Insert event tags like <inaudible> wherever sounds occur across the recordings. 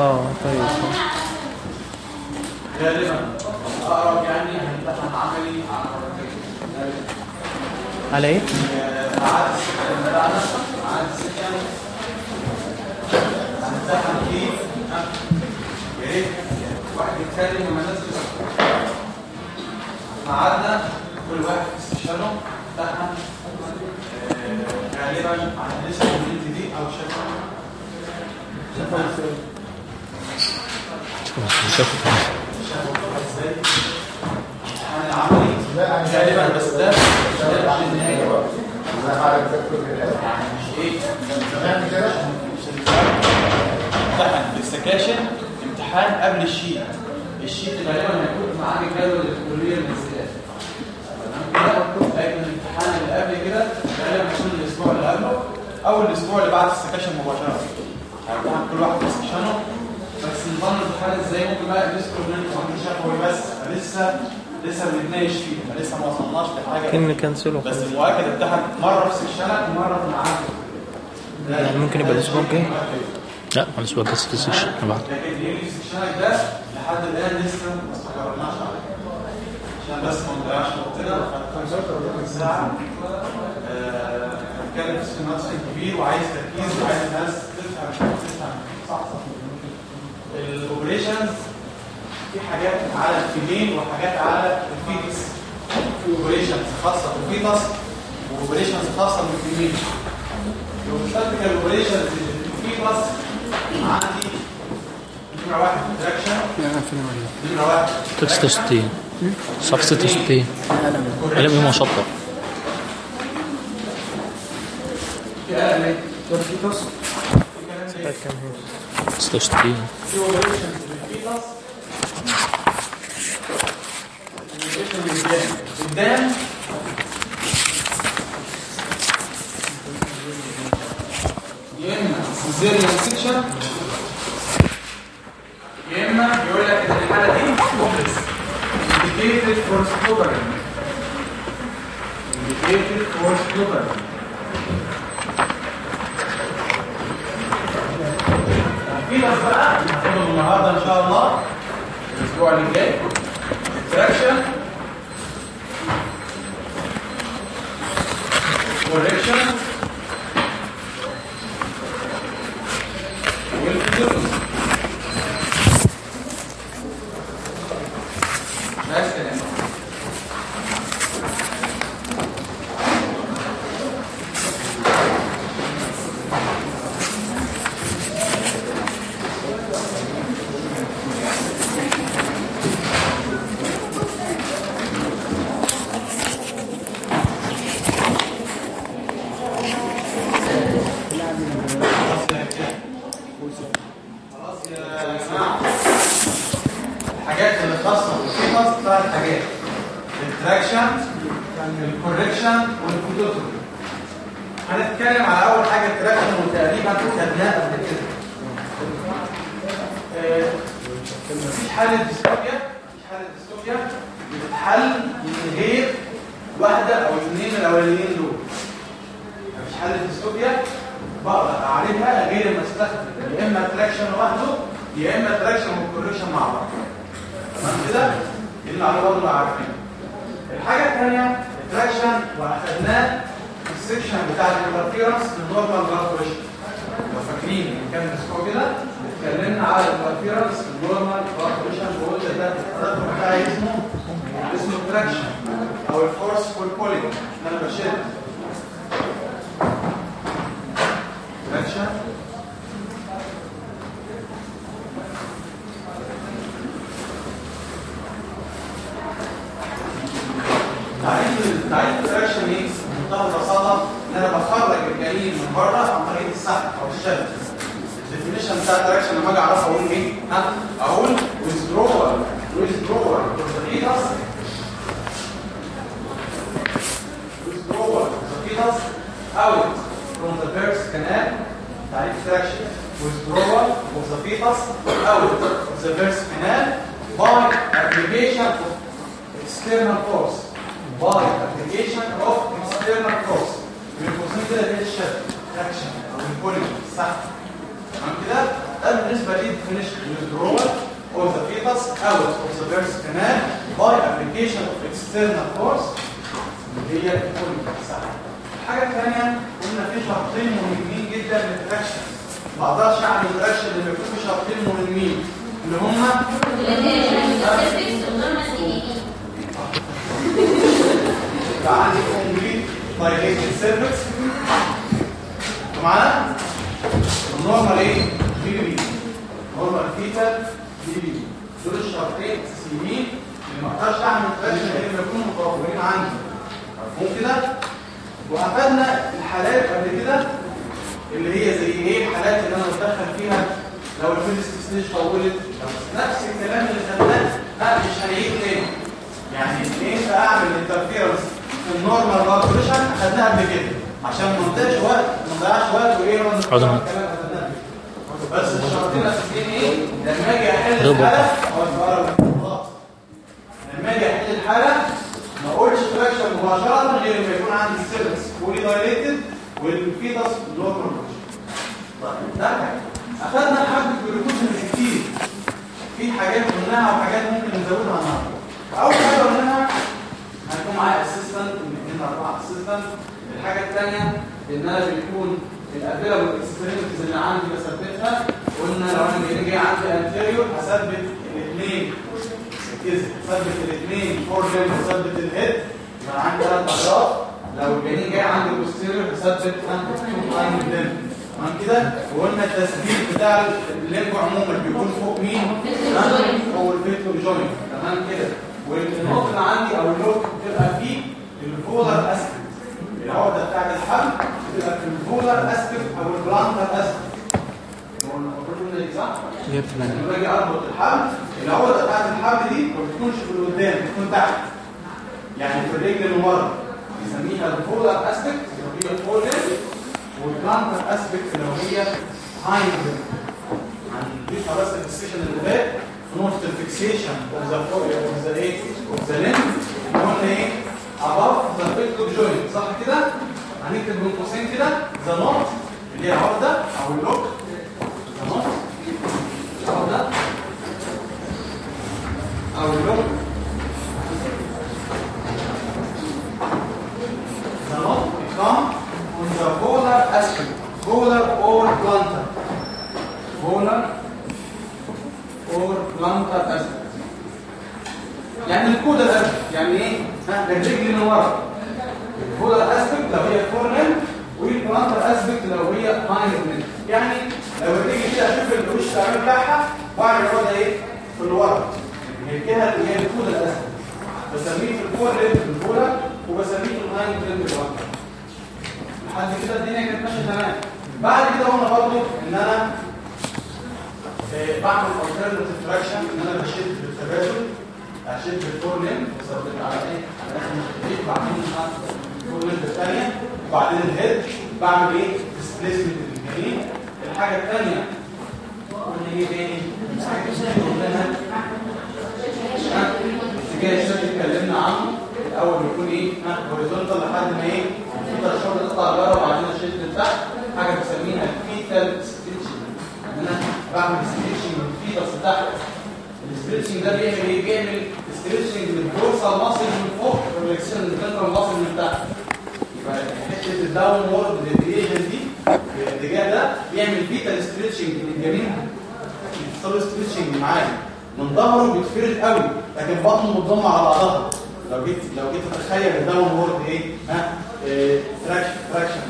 آه طيب غالبا اقرب يعني هنمتحن عملي على إيه؟ واحد يتكلم وما الناس قعدنا كل واحد في امتحن آه، غالبا لسه البنت دي أو شكل غالبا بس ده ده مش النهايه يعني مش إيه امتحن في السكاشن امتحان قبل الشيت الشيت غالبا هيكون معاك جدول الكليه كده لكن الامتحان اللي قبل كده غالبا هيكون الأسبوع اللي قبله أو الأسبوع اللي بعد السكاشن مباشره هيمتحن كل واحد section ه بس نظام الامتحان إزاي ممكن بقى أنتوا عاملين شفوي بس لسه لسه بنتناقش فيه لسه ما وصلناش لحاجه بس المؤكد امتحن مره في سكشنك ومره في معاك يعني ممكن يبقى الأسبوع الجاي لا ما الأسبوع ده في ال section بعد لكن يجي سكشنك ده لحد الان لسه ما استقرناش عليه عشان بس ما نضيعش وقتنا ساعه آه، هنتكلم في نفس كبير وعايز تركيز وعايز تفهم صح ال operations في حاجات على الفيلين وحاجات على ال fetus. في operations خاصة بال fetus و operations خاصة بال female. لو مشترك ال operations ال fetus عندي نمرة واحد تراكشن نمرة واحد تكست 66 صف 66 قلم إيه مشطب في قلم إيه؟ كان هنا 66 في اوبريشنز بالفيتس بره عن طريق السحب أو الشد. الديفينيشن بتاع التراكشن لما أجي اعرفه أقول إيه؟ ها؟ أقول withdrawal withdrawal fetus withdrawal fetus out from the birth canal تعريف التراكشن withdrawal of the fetus out of the birth canal by application of external force by application of external force بنقسم كده ده الشد traction أو ال pull صح. تمام كده؟ ده بالنسبة definition withdrawal of the fetus out of the birth canal by application of external force. اللي هي الكل الحاجة الثانية قلنا في شرطين مهمين جدا لل traction ما أقدرش أعمل traction لما يكون في شرطين مهمين. اللي هما يبقى عندي complete dilated cervix معانا ال normal إيه PP normal fetal PP دول الشرطين الاساسيين اللي ما أقدرش اعمل traction غير لما يكونوا متوفرين عندي. مفهوم كده؟ وأخدنا الحالات قبل كده اللي هي زي إيه؟ الحالات اللي أنا بتدخل فيها لو ال first stage طولت. نفس الكلام اللي خدناه لا مش هنعيد تاني. يعني إيه أعمل interference في ال normal parturition خدناها قبل كده. عشان ما نضيعش وقت ما نضيعش وقت وإيه ما. بس الشرطين الاساسيين إيه لما أجي أحل. الحالة هو. لما أجي أحل الحالة ما أقولش traction مباشرة غير لما يكون عندي ال cervix fully dilated وال fetus normal طيب ده. أخذنا حبه جلوكوز كتير في حاجات قلناها وحاجات ممكن نزودها النهارده أول حاجة قلناها هيكون معايا assistant من أربعة assistant الحاجة الثانية إن أنا بيكون ال available extremities اللي عندي بثبتها قلنا لو أنا جاي عندي anterior هثبت الاثنين ركز ثبت الاثنين forelimb ثبت ال head يبقى عندي ثلاث أطراف. لو الجنين جاي عندي posterior هثبت two hind limb تمام كده؟ وقلنا التثبيت بتاع ال limb عموما بيكون فوق مين؟ فوق ال fetlock joint تمام كده؟ والنقطة عندي أو ال lock بتبقى فيه ال volar aspect العقده بتاعت الحمل بتبقى في ال volar aspect أو ال plantar aspect؟ جبت منها لما باجي اربط الحبل العقده بتاعت الحبل دي ما بتكونش في القدام بتكون تحت. يعني في الرجل اللي ورا بنسميها ال volar aspect اللي هي fore وال plantar aspect اللي هي hind. هنضيفها بس في ال session اللي فات نقطة ال fixation of the of the إيه of the limb قلنا إيه؟ Above the fetlock joint صح كده هنكتب بين قوسين كده the knot اللي هي العقده أو ال lock the knot العقده أو ال lock the knot become on the volar aspect volar or plantar volar or plantar aspect يعني ال caudal aspect يعني إيه؟ ها الرجل من ورا. ال volar aspect لو هي forelimb وال plantar aspect لو هي hind يعني لو الرجل كده أشوف الوش التعامل بتاعها واعمل الوضع إيه؟ في الورا. هي الجهه اللي هي الكود الاسبكت بسميه في الفور ريد في البولار وبسميه في ريد بالبلانتر لحد كده الدنيا كانت ماشية تمام. بعد كده قلنا برضه إن أنا آه، بعمل alternative traction إن أنا بشد بالتبادل اشد بالفور لين وثبت على إيه؟ على آخر الفور لين الثانية وبعدين ال head بعمل إيه؟ displacement للجنين الحاجة الثانية قلنا إيه تاني؟ قلنا اتجاه الشكل اتكلمنا عنه الأول بيكون إيه؟ horizontal لحد ما إيه؟ تقدر الشغل تطلع لبره وبعدين اشد لتحت حاجة بنسميها fetal stretching ان أنا بعمل stretching من fetus لتحت ال stretching ده بيعمل إيه؟ بيعمل stretching لل dorsal muscle من فوق و relaxation لل ventral muscle من تحت يبقى حتة الداون وورد ديفيشن دي الاتجاه ده بيعمل فيتال ستريتشنج للجميع بيحصل ستريتشنج معايا من ظهره بيتفرد قوي لكن بطنه متضم على بعضها لو جيت لو جيت تتخيل الداون وورد إيه ها تراكشن تراكشن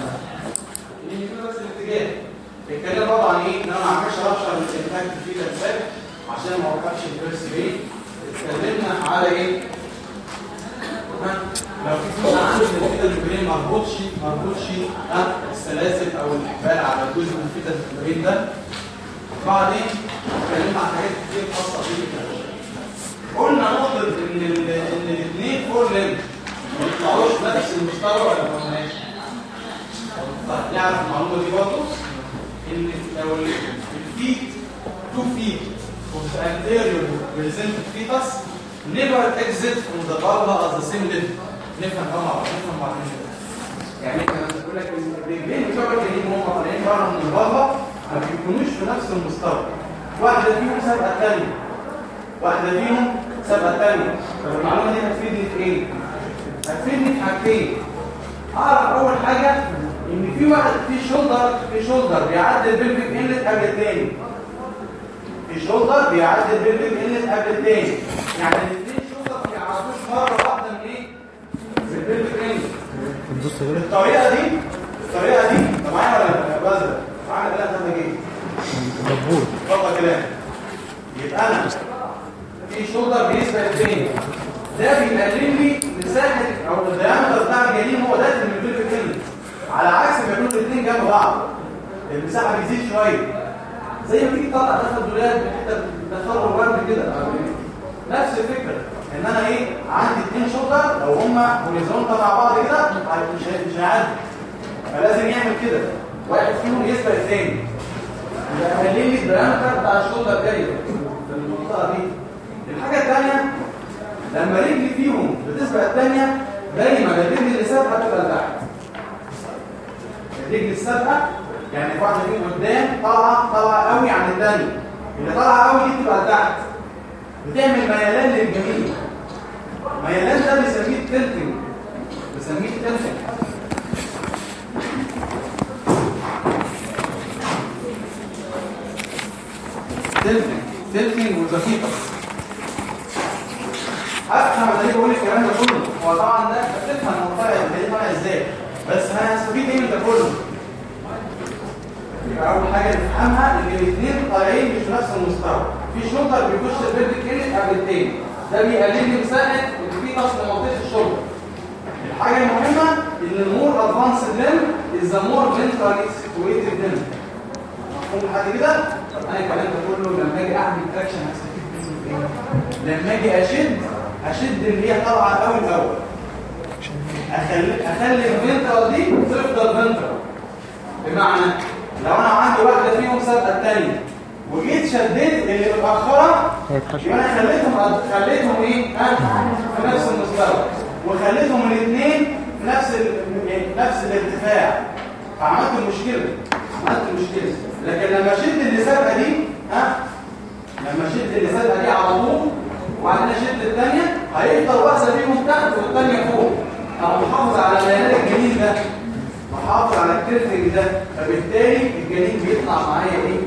بس الاتجاه. برضه عن إيه؟ إن أنا ما اعملش رابشر للانتاج في الانسان عشان ما اوقفش الفيرس ريت اتكلمنا على إيه؟ لو في جزء عندي ال fetal membrane مربوطش مربوطش ها السلاسل أو الإحبال على جزء من ال fetal membrane ده بعدين اتكلمنا عن حاجات كتير خاصة بيه قلنا نقطه إن إن الاثنين forelimb ما يطلعوش نفس المستوى ولا ما قلناش طيب نعرف المعلومة دي برضه؟ إن لو ال feet two feet of anterior presented fetus never exit from the vulva at the same level نفهم بقى مع نفهم بعض يعني انت تقول لك الرجلين بتوع الجنين هم طالعين بره من ال vulva ما بيكونوش في نفس المستوى. واحدة فيهم سابقة الثانية واحدة فيهم سابقة الثانية طب المعلومة دي هتفيدني في إيه؟ هتفيدني في حاجتين. أعرف أول حاجة إن في واحد في shoulder في shoulder بيعدي ال pelvic inlet قبل الثاني في shoulder بيعدي ال pelvic inlet قبل الثاني يعني الاثنين shoulder ما بيعدوش مرة واحدة من إيه؟ من كده الطريقة دي الطريقة دي. انت معايا ولا بازل معانا كده خدنا إيه دبور اتفضل كلام. يبقى أنا في shoulder بيسبق الثاني ده بيقلل لي مساحه أو ال diameter بتاع الجنين هو من ال pelvic inlet على عكس ما يكونوا الاثنين جنب بعض. المساحة بتزيد شوية. زي ما تيجي تطلع داخل دولاب حتة تدخله ورد كده. نفس الفكرة. إن أنا إيه عندي اثنين shoulder لو هما horizontal مع بعض كده مش هي- مش هيعدي فلازم يعمل كده. واحد فيهم يسبق الثاني. يبقى قلل لي بتاع ال shoulder جاي في المنطقة دي. الحاجة الثانية لما رجلي فيهم بتسبق الثانية دايما الرجل اللي سابقه تبقى لتحت. الرجل السابقه يعني واحدة فيهم قدام طالعه طالعه قوي عن الثانية. اللي طالعه قوي دي بتبقى لتحت بتعمل ميلان للجميع. ميلان ده بنسميه التلتنج بنسميه التلتنج تلتنج تلتنج وزفيطه افهم أنا ليه بقول الكلام ده كله. هو طبعا ده بتفهم طالع ده طالع إزاي. بس أنا هستفيد إيه من ده كله؟ حاجة نفهمها إن الاثنين طالعين مش نفس المستوى. في shoulder بيخش ال pelvic inlet قبل التاني. ده بيقلل لي مساحة ان في نقص منطقة ال shoulder الحاجة المهمة إن ال more advanced limb is more ventrally situated limb مفهوم لحد كده؟ طب أنا الكلام ده كله لما أجي أعمل traction هستفيد منه لما أجي أشد أشد اللي هي طالعة الأول الأول. اخلي أخلي ال ventral دي تفضل ventral بمعنى لو أنا عندي واحدة فيهم سابقه الثانية وجيت شديت اللي متأخرة يبقى أنا خليتهم خليتهم إيه؟ في نفس المستوى وخليتهم الاثنين في نفس. يعني نفس الارتفاع. فعملت المشكلة عملت المشكلة لكن لما شد اللي سابقه دي ها؟ لما شد اللي سابقه دي على طول وبعدين اشد الثانية هيفضل واحدة فيهم تحت والثانيه فوق. أنا محافظ على ميلان الجنين ده. محافظ على الكرتنج ده فبالتالي الجنين بيطلع معايا إيه؟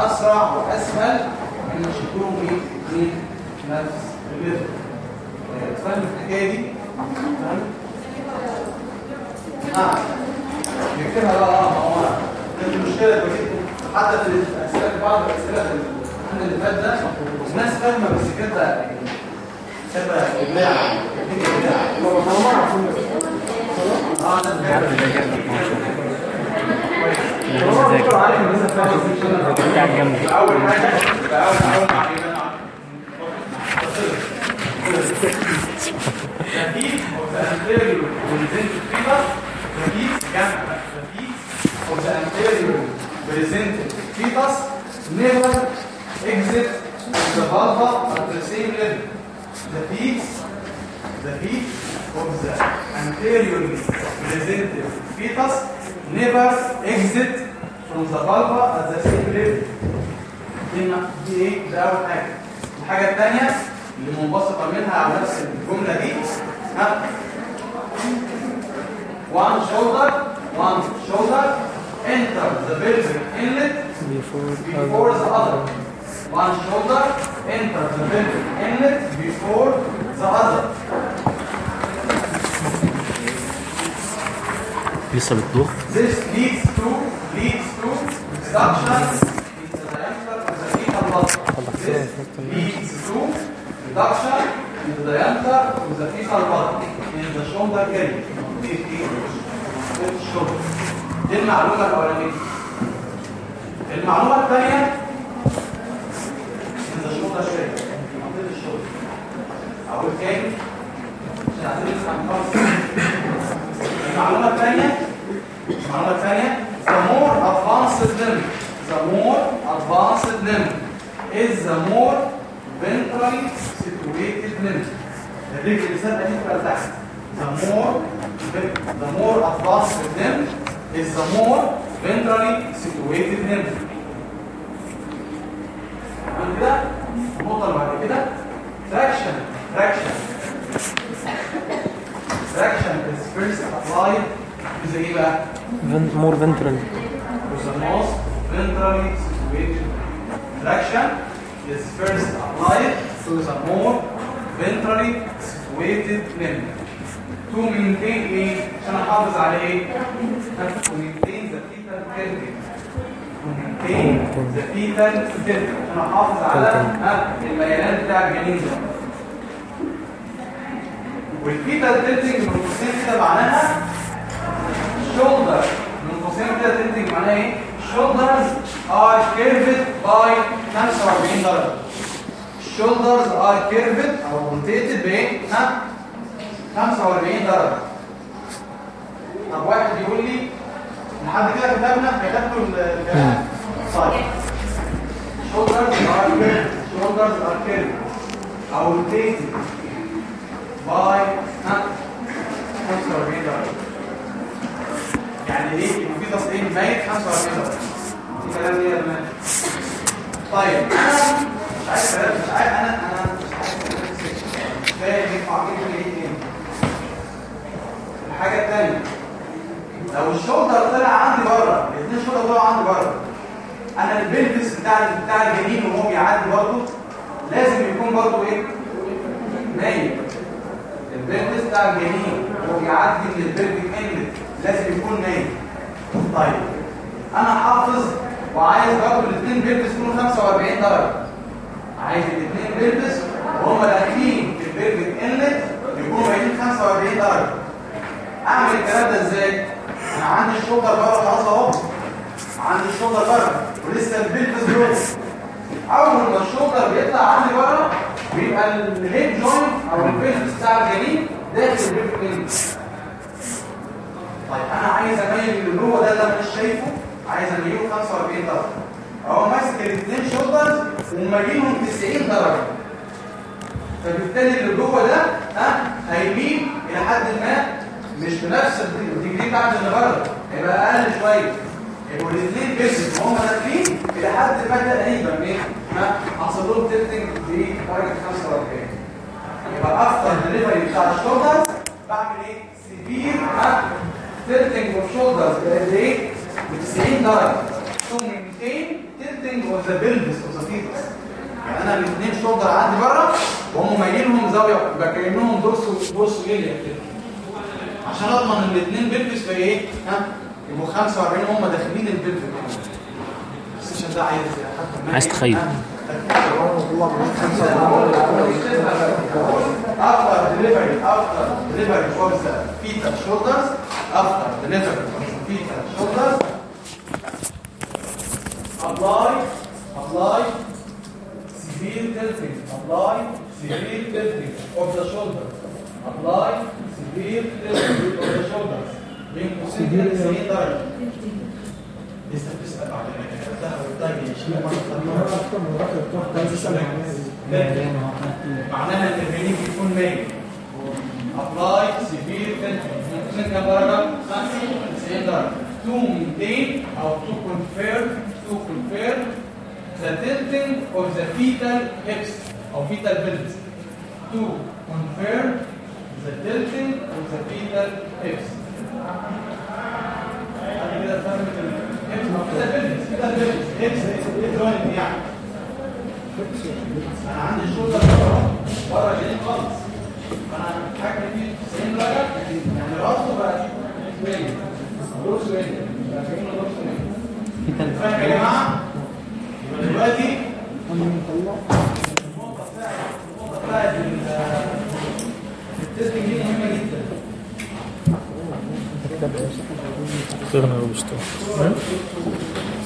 أسرع وأسهل ان شكلهم إيه؟ اثنين نفس الليفل آه، فاهم الحكاية دي؟ فاهم آه. نكتبها بقى آه ما هو المشكلة دلوقتي حتى في الأسئلة في بعض الأسئلة في الامتحان اللي فات ده الناس فاهمة بس كده يعني كده إبداع. إبداع. Never exit the vulva at the same level the feet the feet of the anteriorly presented fetus never exit from the vulva at the same level دي إيه ده اول حاجة الحاجة الثانية اللي منبسطه منها على نفس الجمله دي ها one shoulder one shoulder enter the pelvic inlet before the other one shoulder enter the pelvic inlet before the other This leads to leads to reduction in the diameter of the fetal body. This leads to reduction in the diameter of the fetal body in the shoulder area. دي المعلومة الأولانية. المعلومة الثانية in the shoulder area. منطقة الشولدر. المعلومة الثانية المعلومة الثانية the more advanced limb the more advanced limb is the more ventrally situated limb الرجل اللي سابقة دي تبقى تحت the more the more advanced limb is the more ventrally situated limb كده النقطه اللي بعد كده traction traction traction is first applied to the ايه بقى مور فنترال with the most ventrally situated traction is first applied to the more ventrally situated limb to maintain ايه عشان احافظ على ايه to maintain the fetal tilting to maintain the fetal tilting عشان احافظ على ها، الميلان بتاع الجنين ده والفيتال تيلتنج من قوسين كده معناها shoulder من قوسين كده تيلتنج معناها إيه shoulders are curved by 45 درجة shoulders are curved أو rotated ها 45 درجة طب واحد يقول لي لحد كده كتبنا كتبتوا الكلام صحيح shoulders are curved. Shoulders are curved. أو rotated باي. ها؟ 45 درجة. يعني إيه؟ يبقى في تصحيح ميت 45 درجة. في كلام إيه يا مان طيب أنا مش عايز كلام مش عايز أنا أنا مش. فاهم ينفع أجيب إيه؟ تاني الحاجة التانية لو ال shoulder طلع عندي بره الاثنين shoulder طلعوا عندي بره أنا ال pelvis بتاع بتاع الجنين وهو بيعدي برضه لازم يكون برضه إيه؟ نايم ال pelvis بتاع الجنين وهو بيعدي من ال pelvic inlet لازم يكون نايم. طيب أنا حافظ وعايز برضه الاثنين pelvis يكونوا 45 درجة. عايز الاثنين pelvis وهم داخلين في ال pelvic inlet يكونوا باينين 45 درجة. أعمل الكلام ده إزاي؟ أنا عندي ال shoulder بره خلاص أهو. عندي ال shoulder بره ولسه ال pelvis جوه. أول ما ال shoulder بيطلع عندي بره بيبقى ال hip joint أو ال pelvis بتاع الجنين داخل ال pelvis طيب أنا عايز أميل اللي جوه ده اللي أنا مش شايفه. عايز أميله 45 درجة. أهو ماسك الاثنين shoulders وميلهم 90 درجة. فبالتالي اللي جوه ده ها هيميل إلى حد ما مش بنفس ال degree بتاعت اللي بره. هيبقى أقل شوية. يبقوا الاثنين pelvis وهم داخلين إلى حد ما تقريبا إيه ها حصل لهم tilting بدرجه 45 يبقى after delivery بتاع ال shoulders بعمل إيه؟ severe. ها؟ tilting of shoulders بقد إيه؟ ب 90 درجة. ثم 200 tilting of the pelvis of the fetus يعني أنا الاثنين shoulder عندي بره وهم مايلينهم زاوية يبقى كأنهم دورس دورس جيليا كده عشان أضمن إن الاثنين بيلفس في إيه؟ ها؟ يبقوا 45 هم داخلين البيت كمان ده عايز تخيل. افتر دليفري افتر دليفري فور ذا فيتا شولدرز apply apply severe tilting apply severe tilting of the shoulders apply severe tilting of the shoulders بين قوسين كده 90 درجه لسه بتسال بعد ما كتبتها والتاني معناها ان الهنيك يكون مايل apply severe tilting كم درجه 90 درجه to maintain أو to confirm to confirm the tilting of the fetal hips أو fetal pelvis to confirm the tilting of the fetal hips إيه يعني أنا عندي الشولدر بره بره جديد خالص أنا حاجة فيه 90 درجه يعني راسه بقى باين راسه باين بقى كانه راسه باين فاهم يا جماعة دلوقتي النقطه بتاعت النقطه بتاعت التستنج دي مهمه جدا ديرنا روبستار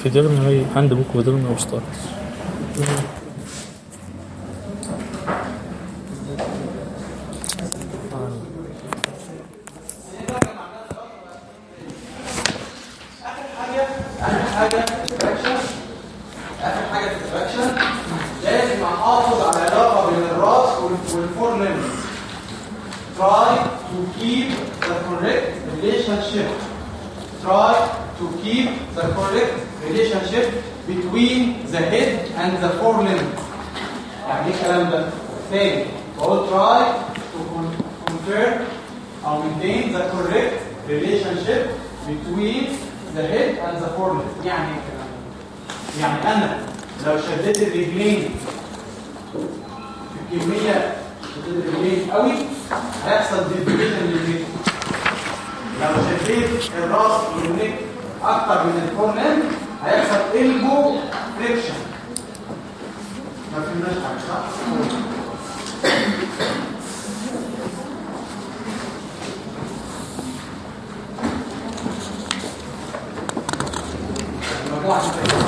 في ديرنا هي هاند بوك وديرنا روبستار حاجة اخر حاجة ال traction اخر حاجة في ال traction لازم احافظ على العلاقه بين الراس وال forelimbs try to keep the correct relationship try to keep the correct relationship between the head and the forelimb يعني إيه الكلام ده؟ تاني بقول try to con- confer or maintain the correct relationship between the head and the forelimb يعني إيه الكلام ده؟ يعني أنا لو شديت الرجلين في كميه شديت الرجلين قوي هيحصل deviation لل neck لو شديت الراس وال neck أكتر من ال forelimb هيحصل elbow flexion ما فهمناش حاجة صح؟ المجموعه دي الصورة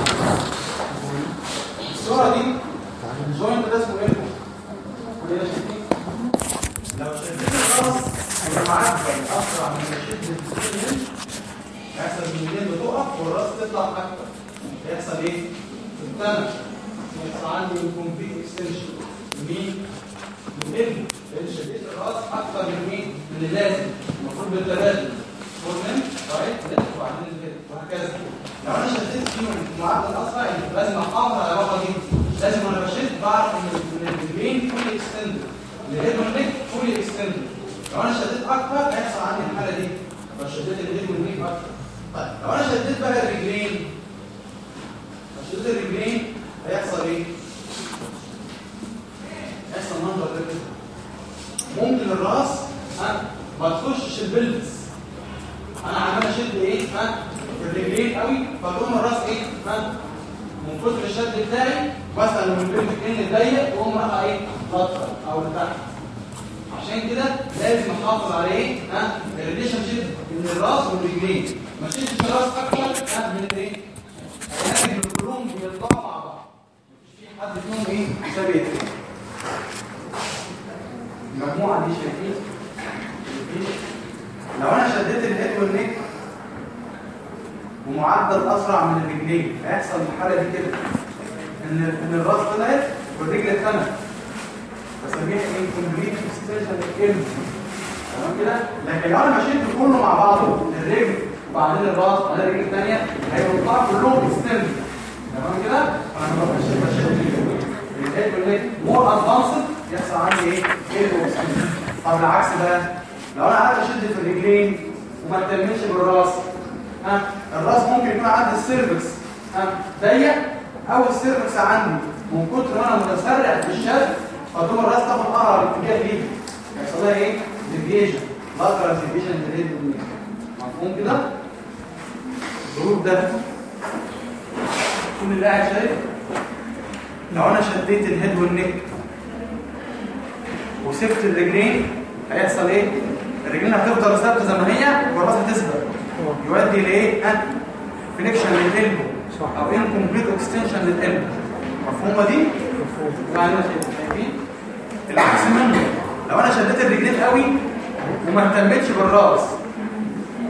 كده؟ ال group ده. كل اللي قاعد شايف؟ لو أنا شديت ال head وال neck وسبت الرجلين هيحصل إيه؟ الرجلين هتفضل ثابتة زي ما هي والرأس هتثبت. يؤدي لإيه؟ أن flexion لل elbow أو incomplete extension لل elbow مفهومة دي؟ معنى شايفين العكس منه. لو أنا شديت الرجلين قوي وما اهتمتش بالرأس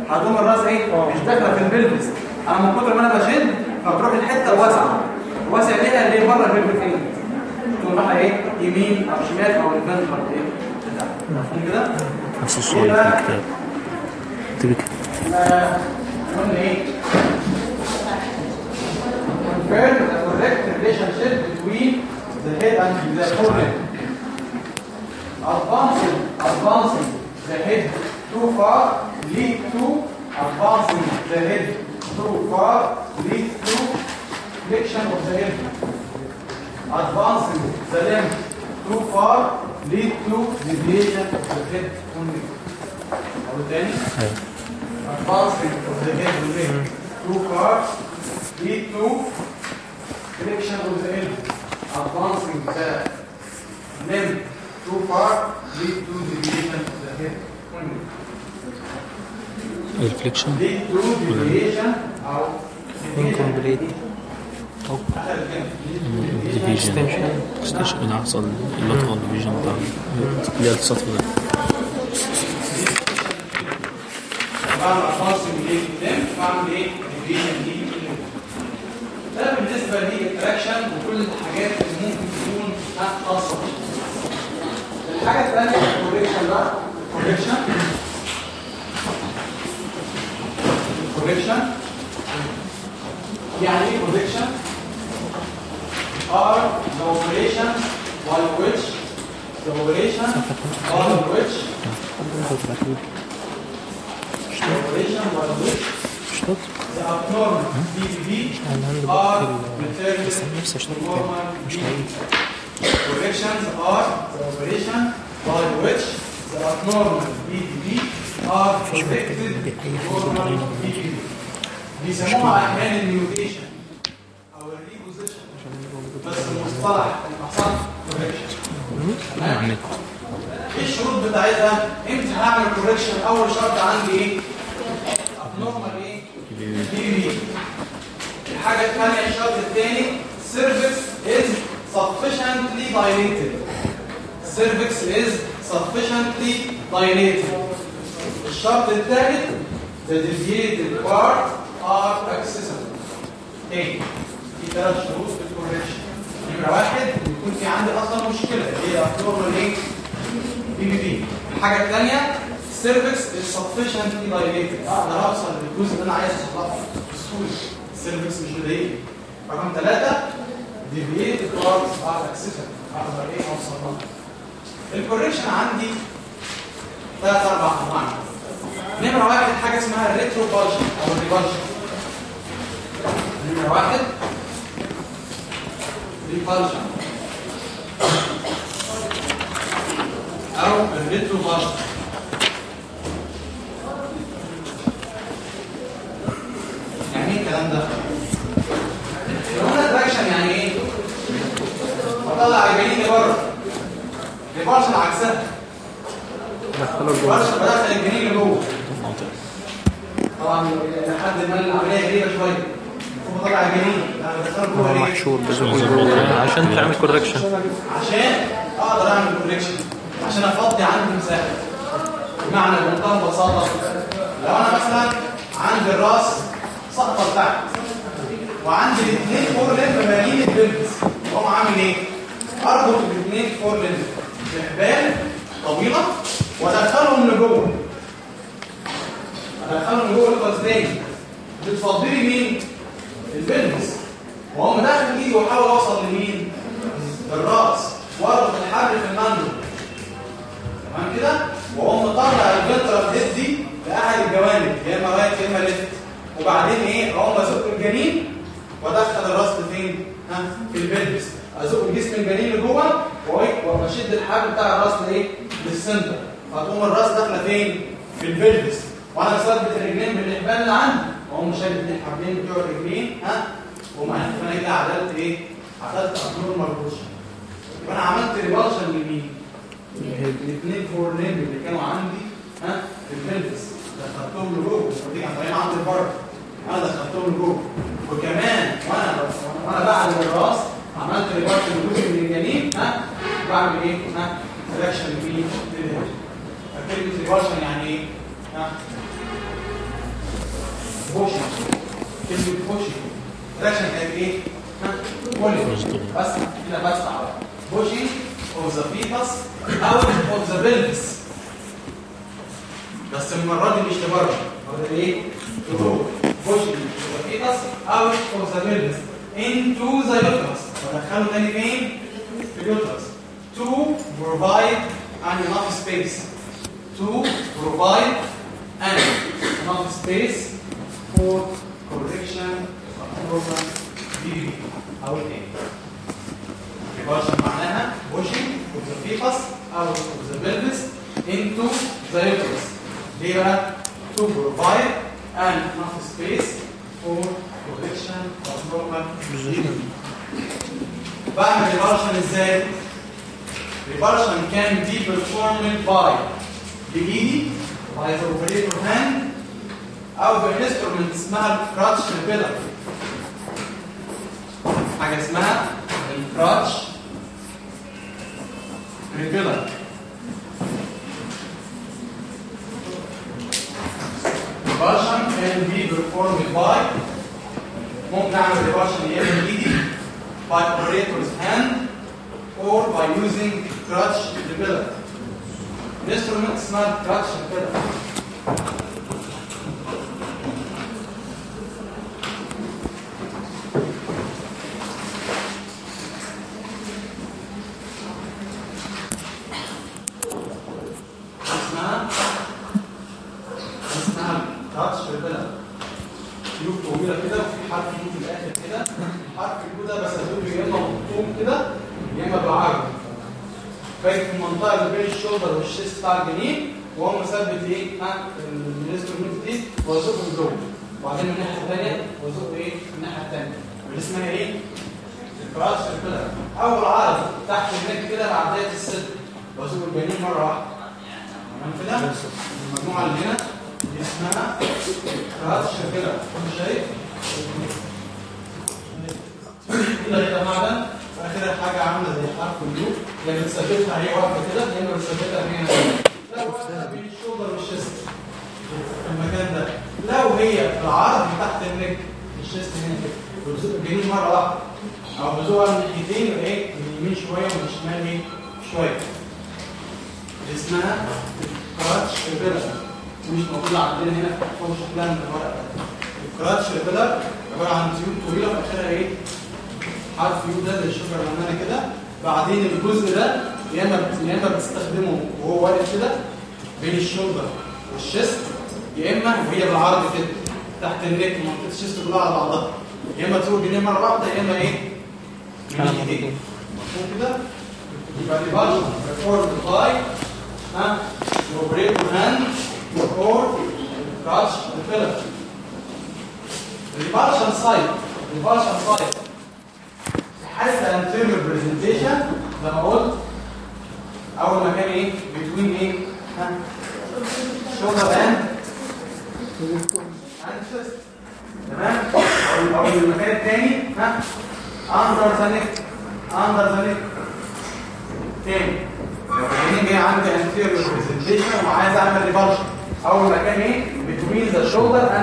هتقوم الراس إيه؟ مش داخله في البلبس أنا من كتر ما أنا بشد فبتروح الحتة الواسعة. الواسعه دي اللي بره البلبس إيه؟ تقوم رايحة إيه؟ يمين أو شمال أو الفنترال إيه كده؟ نفس الصورة في الكتاب. آه، قلنا إيه؟ Confirm the correct relationship between the head and the forehead. Advancing advancing the head too far lead to advancing the head too far lead to flexion of the head advancing the limb too far lead to deviation of the head only أو تاني advancing of the head will make too far lead to flexion of the elbow. Advancing the limb too far lead to deviation of the head. only. الفليكشن أو incomplete. ديفيجن اكستنشن أنا حصل اللاترال ديفيجن بتاع اللي هي السطر ده بعمل إيه قدام بعمل إيه deviation دي. ده بالنسبة لل traction وكل الحاجات اللي ممكن تكون خاصة بيه. الحاجة الثانية ال correction بقى. ال correction ال correction يعني إيه correction are the operations by which the operation by which the operation by which اشتط the abnormal BBB أنا عندي are بقى بس determined نفسي اشتغل to تاني normal مش BBB. لاقي Corrections are the operation by which the abnormal BBB BBB. بيسموها أحيانا النيوتيشن أو الريبوزيشن بس المصطلح المحصن correction تمام إيه الشروط بتاعتها إمتى هعمل correction اول شرط عندي إيه abnormal إيه P الحاجة الثانية الشرط الثاني cervix is sufficiently dilated cervix is sufficiently dilated الشرط الثالث the deviated part are accessible. تاني في ثلاث شروط في ال correction نمرة واحد يكون في عندي أصلا مشكلة. هي abnormal إيه PPP الحاجة الثانية cervix is sufficiently dilated. أقدر اوصل للجزء اللي أنا عايز اصلحه بسهولة. ال cervix مش مضايقني رقم ثلاثة deviated parts are accessible. أقدر إيه اوصل لها ال correction عندي ثلاث أربع انواع نمرة واحد حاجة اسمها ال retropulsion أو ال repulsion نمرة واحد. repulsion أو ال retropulsion يعني إيه الكلام ده؟ الهومن traction يعني إيه؟ بطلع الجنين لبره repulsion عكسها. دخلوا جوه. بزق الجنين لجوه طبعا لحد ما العملية غريبه شوية. طلع الجنين هو؟ محشور بزقه جوه عشان تعمل correction عشان أقدر أعمل correction عشان أفضي عندي مساحة. بمعنى بمنتهى البساطه لو أنا مثلا عندي الراس سقطة تحت وعندي الاثنين forelimb مالين ال pelvis أقوم عامل إيه؟ أربط الاثنين forelimb بحبال طويلة وادخلهم لجوه ادخلهم لجوه القفص تاني بتفضلي مين؟ ال pelvis واقوم داخل ايدي واحاول أوصل لمين؟ بالراس واربط الحبل في ال mandible تمام كده؟ واقوم مطلع ال ventral head دي لأحد الجوانب. يا إما right يا إما left وبعدين إيه؟ أقوم ازق الجنين وأدخل الرأس فين؟ ها؟ في ال pelvis أزق جسم الجنين لجوه؟ وأشد الحبل بتاع الرأس لإيه؟ لل center. فتقوم الراس داخلة فين؟ في ال pelvis وأنا بثبت الرجلين بالاحبال اللي عندي وأقوم شادد الحبلين بتوع الرجلين ها؟ ومع فانا كده عدلت إيه؟ عدلت abnormal posture وأنا عملت repulsion لمين الاثنين forelimb اللي كانوا عندي ها؟ في ال pelvis دخلتهم لجوه ودي كانت طالعين عندي بره أنا دخلتهم لجوه وكمان وأنا وأنا بعد الراس عملت repulsion لجزء من الجنين ها؟ بعمل إيه؟ ها؟ repulsion لمين repulsion يعني إيه ها pushing كلمه pushing traction كانت إيه ها بس كده بس على بوشن of the fetus out of the pelvis بس المرة دي مش لبره المرة دي إيه؟ لجوه pushing the fetus out of the pelvis into the uterus ودخله تاني فين؟ في اليوترس to provide an enough space to provide an enough space for correction of program BBB أو ايه؟ Revulsion معناها pushing of the fetus out of the pelvis into the uterus. ليه بقى؟ To provide an enough space for correction of normal bleeding. بعمل revulsion ازاي؟ Revulsion can be performed by بإيدي by the operator hand أو بإنسترومنت اسمها الكراتش ريبيلر حاجة اسمها الكراتش ريبيلر Revulsion can be performed by ممكن اعمل revulsion يا اما بايدي by operator's hand or by using crutch repeller. Instrument smart traction pedal.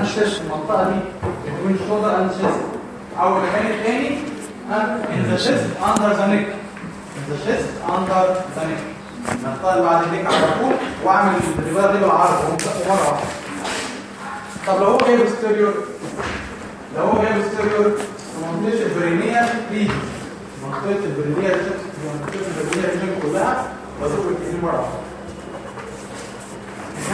chest المنطقة دي between shoulder and chest اول مكان الثاني in the chest under the neck in the chest under the neck نختار بعد ال neck على طول واعمل ال repeller دي بالعرض ومره واحدة طب لو هو جايب posterior لو هو جايب posterior منطقه ال perineal region منطقه ال perineal region منطقه ال perineal region كلها بزق الكتير مره واحدة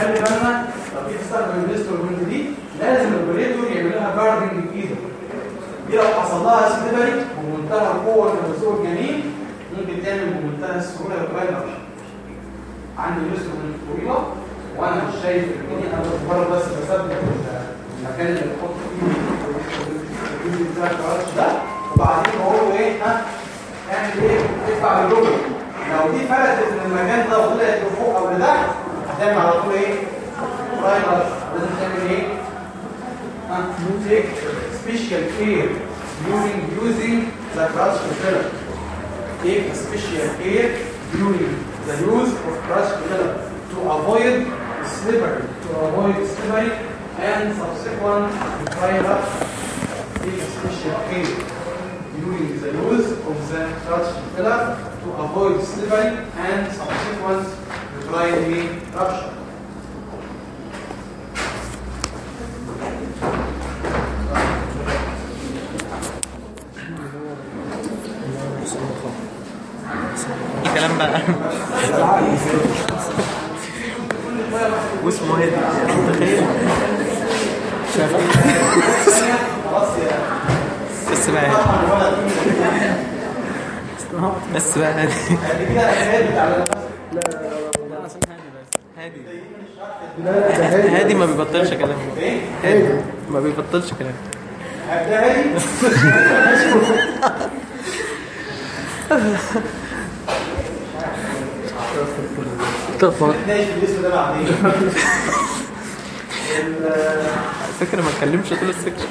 خلي بالنا لو في تستخدم ال instrument دي لازم ال operator يعمل لها guarding بايده دي لو حصل لها slippery بمنتهى القوة في بزوق الجنين ممكن تعمل بمنتهى السهولة وكمان عندي instrument طويله وأنا مش شايف الجنين أنا مجرد بس بثبت المكان اللي بحط فيه ده وبعدين بقول له إيه ها اعمل إيه؟ ادفع بالربع لو دي فلتت من المكان ده وطلعت لفوق أو لتحت هتعمل على طول إيه؟ رايت لازم تعمل إيه؟ ها take special care during using the crush filler. Take special care during the use of crush filler to avoid slippery, to avoid slippery and subsequent dry. Take special care during the use of the crush filler to avoid slippery and subsequent dry rupture. الكلام بقى. واسمه هادي متخيل بس بقى. هادي بس بقى. هادي هادي هادي ما بيبطلش كلام. هادي. ما بيبطلش كلام. طبعا فكرة <laughs> ما اتكلمش طول السكشن.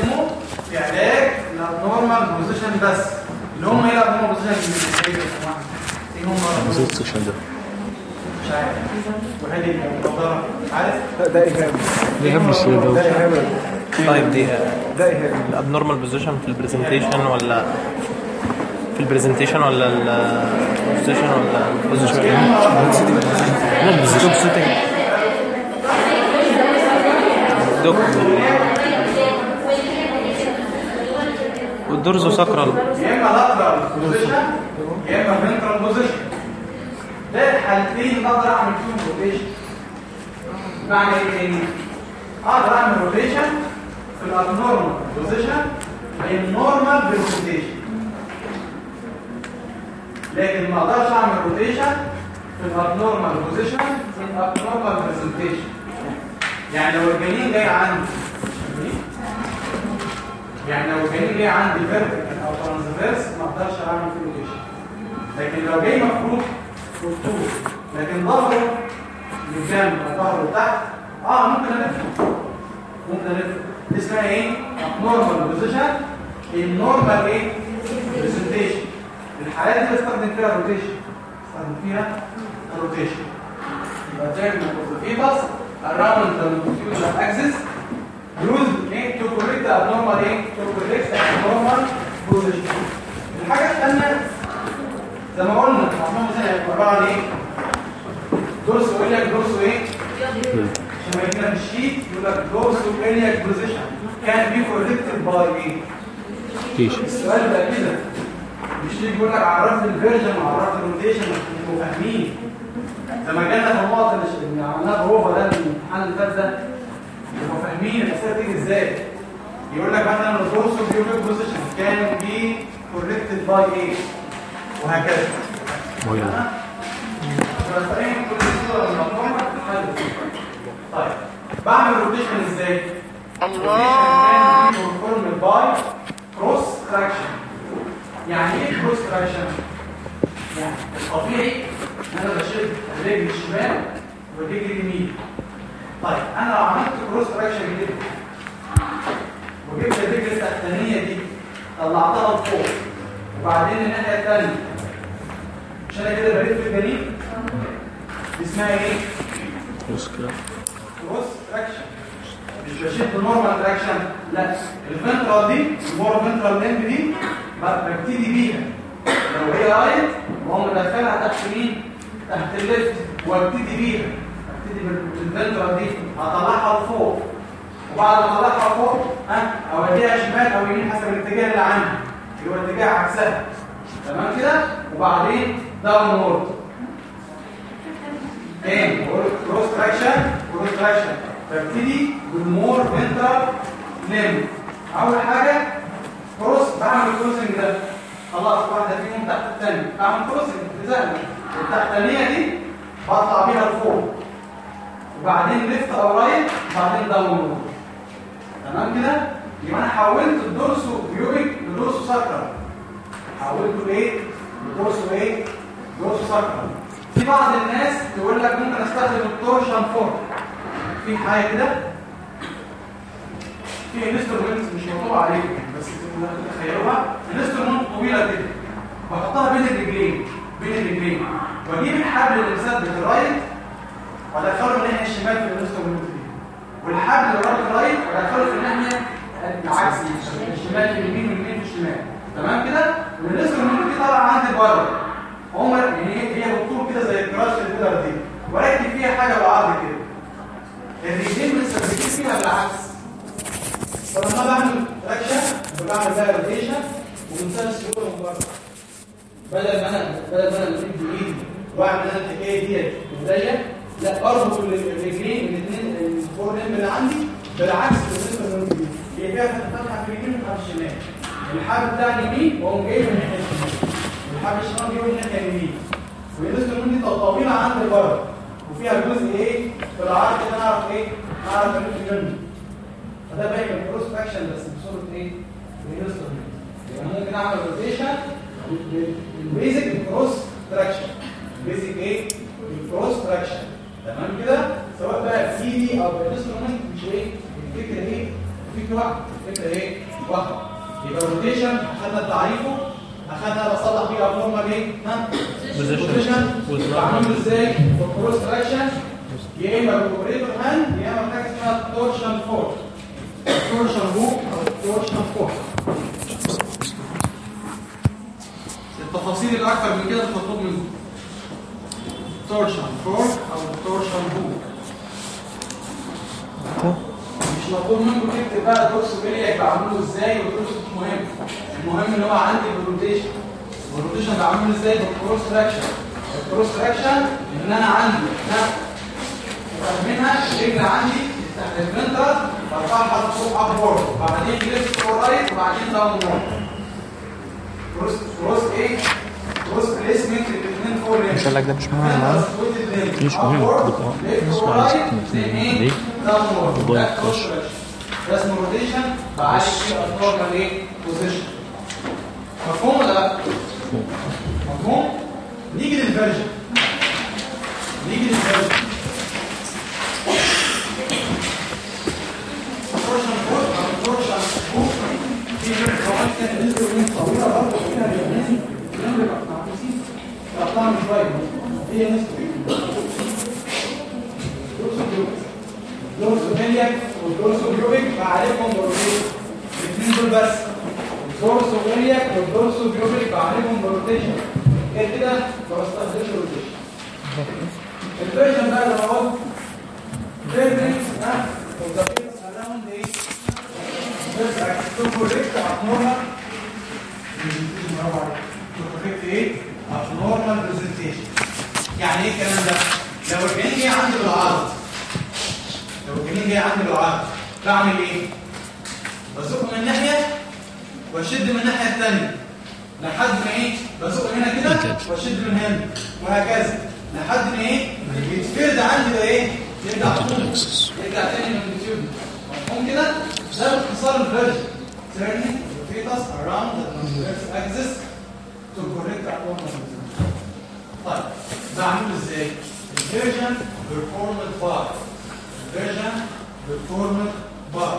بستخدمه في علاج الأبنورمال بوزيشن بس اللي هم إيه الأبنورمال بوزيشن إيه هم السكشن ده. مش عارف. وهذه المقدرة عارف؟ ده ايهام بيحب الشيء ده ده ايهام طيب دي ده ايهام الابنورمال بوزيشن في البرزنتيشن ولا في البرزنتيشن ولا البوزيشن ولا البوزيشن لا البوزيشن سيتنج دوك وال dorso sacral يا إما lateral position يا إما ventral position ده الحالتين أقدر أعمل فيهم rotation معنى إيه تاني؟ أقدر أعمل rotation في ال abnormal position ال normal presentation لكن ما أقدرش أعمل rotation في ال abnormal position في ال abnormal presentation يعني لو الجنين جاي عندي يعني لو جاي عندي vertical أو transverse ما أقدرش أعمل فيه rotation لكن لو جاي مفروض بالطول لكن ظهره لجنب أو ظهره لتحت آه ممكن ألف. ممكن ألف. دي اسمها إيه؟ normal position ال normal إيه؟ presentation الحالات دي بستخدم فيها rotation بستخدم فيها rotation يبقى turning of the fetus around the longitudinal axis. Used إيه to correct the abnormal إيه to correct the abnormal position الحاجة الثانية زي ما قلنا position هيبقى عبارة عن إيه؟ dorso-iliac dorso إيه؟ لما في ال sheet يقول لك dorso-iliac position can be corrected by إيه السؤال بقى كده. مش يجي يقول لك عرفت ال version وعرفت ال rotation أنتوا فاهمين لما جالنا في النقط اللي اللي عملناها بروفا ده الامتحان اللي فات ده أنتوا فاهمين الأسئلة تيجي إزاي. يقول لك مثلا ال dorso-pubic position can be corrected by إيه وهكذا. طيب بعمل rotation إزاي؟ الله by cross traction يعني إيه cross traction يعني الطبيعي إن أنا بشد الرجل الشمال والرجل اليمين. طيب أنا لو عملت cross traction كده وجبت الرجل التحتانيه دي طلعتها لفوق وبعدين الناحية الثانية مش أنا كده بلف الجنين دي اسمها إيه؟ كده cross traction مش بشد normal traction لا. ال ventral دي ال more ventral limb دي ببتدي بيها. لو هي right وهو مدخلها تحت مين؟ تحت ال left وأبتدي بيها. بال ventral دي هطلعها لفوق. وبعد ما أطلعها فوق ها أوديها شمال أو يمين حسب الاتجاه اللي عندي اللي هو اتجاه عكسها. تمام كده؟ وبعدين downward تاني cross traction cross traction ببتدي بال more ventral limb أول حاجة cross بعمل crossing ده. خلاص واحدة فيهم تحت الثانية بعمل crossing التزام التحتانيه دي بطلع بيها لفوق. وبعدين left أو right وبعدين down تمام كده؟ يبقى أنا حولت ال dorso-pubic ل dorso-sacral. حولته لايه ل dorso إيه؟ dorso-sacral. في بعض الناس تقول لك ممكن أستخدم ال torsion fork في حاجة كده؟ في instrument مش مكتوب عليه بس تخيلوها. instrument طويلة كده بحطها بين الرجلين بين الرجلين. واجيب الحبل اللي مثبت ال right وادخله الناحيه الشمال في ال instrument دي والحبل اللي ورا ال right وادخله في الناحيه العكسي الشمال في اليمين واليمين في الشمال. تمام كده؟ وال instrument دي طالعه عندي بره. هم يعني هي بالطول كده زي ال crutch repeller دي. ولكن فيها حاجة بالعرض كده. الرجلين متثبتين فيها بالعكس. فلما بعمل traction بعمل بقى rotation ومثلث فوق من بره. بدل ما أنا بدل ما أنا امسك بايدي وأعمل أنا الحكاية ديت بايديا لا اربط الرجلين الاثنين ال fore limb اللي عندي بالعكس بالنسبة للرجل دي هي فيها فتحه في اليمين وفتحه في الشمال. الحبل بتاع اليمين واقوم جاي من الناحيه الشمال. الحبل الشمال جاي من الناحيه اليمين وبالنسبه للرجل دي طويلة عند بره وفيها جزء إيه في العرض كده أعرف إيه؟ أعرف الف منه فده باين من cross traction بس بصوره إيه؟ بال instrument يبقى ممكن أعمل rotation ال basic ال cross traction basic إيه؟ ال cross traction تمام كده؟ سواء بقى في دي أو بال instrument مش إيه؟ الفكرة إيه؟ الفكرة واحدة الفكرة إيه؟ واحدة يبقى ال rotation اخذنا تعريفه اخذنا بصلح بيه abnormal إيه؟ ها؟ position بعمله إزاي؟ بال cross traction يا إما بال operator hand يا إما بحاجه اسمها torsion fork torsion hook أو torsion fork التفاصيل الاكثر من كده مطلوب منكم torsion fork أو torsion hook مش مطلوب منكم تكتب بقى dorso-iliac بعمله إزاي وال dorso مش مهم المهم ان هو عندي بال rotation وال rotation بعمله إزاي بال cross traction ال cross traction ان أنا عندي منها الرجل عندي تحت ال ventral برفعها فوق upward وبعدين left or right وبعدين downward cross cross إيه cross placement الاثنين مش قال لك ده مش مهم مش مهم الاثنين ليه موضوع ال crutch ده اسمه rotation بعالج فيه ال abnormal إيه position مفهوم ولا لا؟ مفهوم؟ نيجي لل version نيجي لل version ال torsion fork أو ال torsion بوك في كمان كان الانسترومنت طويله برضه فيها رياضيين جنب المغناطيسي تقطعها شوية هي انسترومنت دورسو ميليك والدورسو بيوبيك بعالجهم بروتيشن الاثنين دول بس الدورسو ميليك والدورسو بيوبيك بعالجهم بروتيشن غير كده ما بستخدمش روتيشن الفيرجن بقى اللي هو فيرجن ها وظيفه around the to correct abnormal abnormal presentation. يعني إيه الكلام ده؟ لو الجنين جاي عندي بالعرض لو الجنين جاي عندي بالعرض بعمل إيه؟ بزق من ناحيه وأشد من الناحية الثانية لحد ما إيه؟ بزق هنا كده وأشد من هنا. وهكذا. لحد ما إيه؟ يتفرد عندي ده إيه؟ يرجع يرجع تاني من اليوتيوب. مفهوم كده؟ ده باختصار الفيرجن turning the fetus around the transverse axis to correct abnormal طيب بعمل ازاي الفيرجن performed by الفيرجن performed by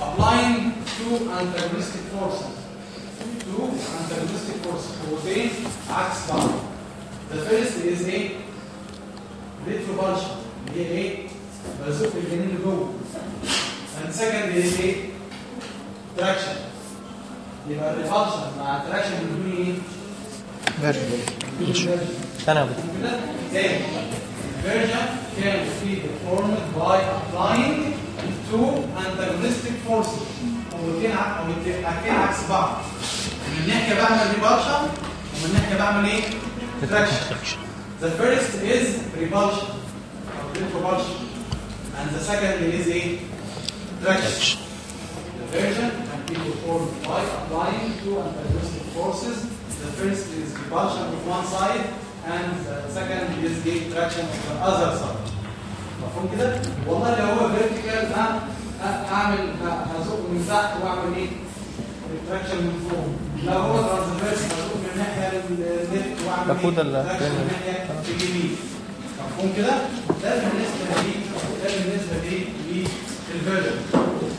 applying two antagonistic forces two antagonistic forces قوتين عكس بعض the first is a retrobulsion اللي هي ايه بزق الجنين لجوه and second is ايه traction يبقى الريفالشن مع التراكشن بدون ايه ثانية بس كده تاني version can be performed by applying two antagonistic forces قوتين ع- قوتين حاجتين عكس بعض من ناحيه بعمل ريفالشن ومن ناحيه بعمل ايه traction The first is repulsion or repulsion, and the second is a traction. The version can be performed by applying two antagonistic forces. The first is repulsion with one side, and the second is gauge traction of the other side مفهوم كده؟ والله لو هو vertical هعمل هزق من تحت وأعمل إيه؟ retraction من فوق لو هو transverse هزق من الناحيه ال left وأعمل ال- retraction من الناحيه اليمين مفهوم كده؟ ده بالنسبة لي ده بالنسبة لي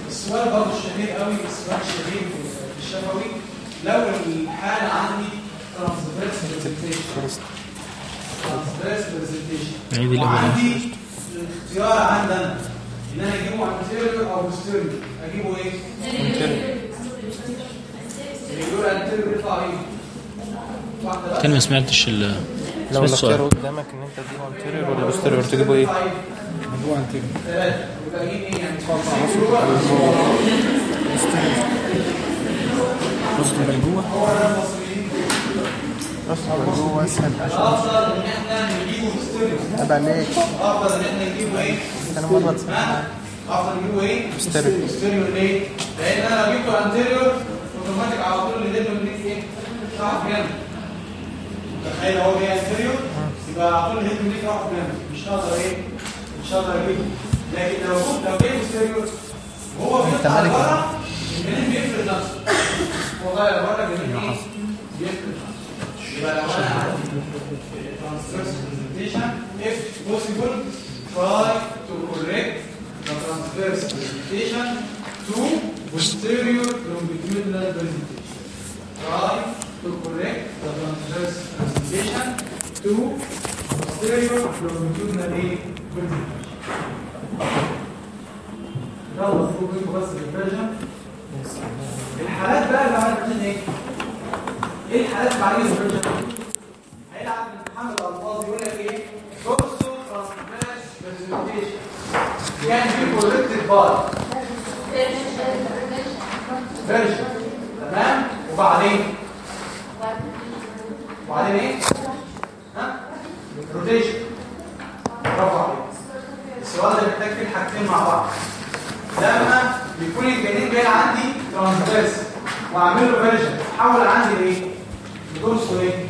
السؤال برضه الشهير قوي السؤال الشهير في الشفوي لو الحالة عندي transverse presentation transverse presentation. وعندي الاختيار عندنا إن أنا أجيبه anterior أو posterior أجيبه إيه؟ يقول anterior يطلع إيه؟ كان ما سمعتش ال لو السؤال. الاختيار قدامك إن أنت تجيبه anterior ولا posterior تجيبه إيه؟ هو anterior إيه يعني؟ بص من جوه بس جوه اسهل افضل ان إحنا نجيبه posterior عيب عليك افضل ان إحنا نجيبه إيه؟ أنا مره؟ افضل نجيبه إيه؟ posterior. posterior ليه؟ لأن أنا لو جبته anterior اوتوماتيك على طول اللي جبته منك إيه؟ راح جنب تخيل هو جاي anterior يبقى على طول ال head منك راح جنب مش هقدر إيه؟ مش هقدر اجيبه لكن لو كنت لو جاي posterior وهو بيطلع مالك الجنين بيفرد نفسه طالع بره الجنين إيه؟ بيفرد نفسه يبقى لو أنا عندي presentation if possible try to correct the transverse presentation to posterior longitudinal presentation try to correct the transverse presentation to posterior longitudinal إيه؟ presentation يلا المفروض منكم بس ال version الحالات بقى اللي عملت إيه؟ إيه الحالات اللي عليها ال version؟ هيلعب امتحان الالفاظ يقول لك إيه؟ dorso transverse presentation كان في corrected by version تمام وبعدين وبعدين إيه؟ ها؟ rotation برافو عليك السؤال ده محتاج فيه الحاجتين مع بعض لما بيكون الجنين جاي عندي transverse واعمل له version أحول عندي لايه؟ ل dorso إيه؟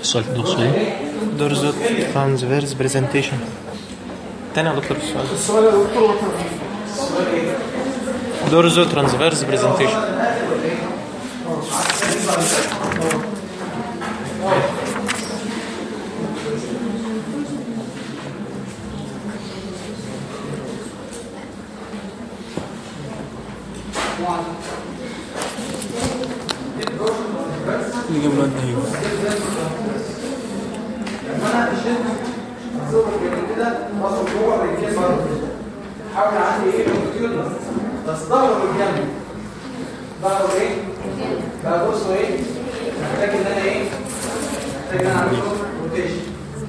السؤال ده سؤال إيه؟ dorso transverse presentation تاني يا دكتور السؤال السؤال يا دكتور السؤال إيه؟ dorso transverse presentation اللي جاب لما أنا اشد الصورة كده راسه جوه بره حاول عندي إيه بس ظهره بالجنب ظهره إيه؟ بقى بصوا إيه؟ محتاج ان أنا إيه؟ محتاج ان أنا اعمل rotation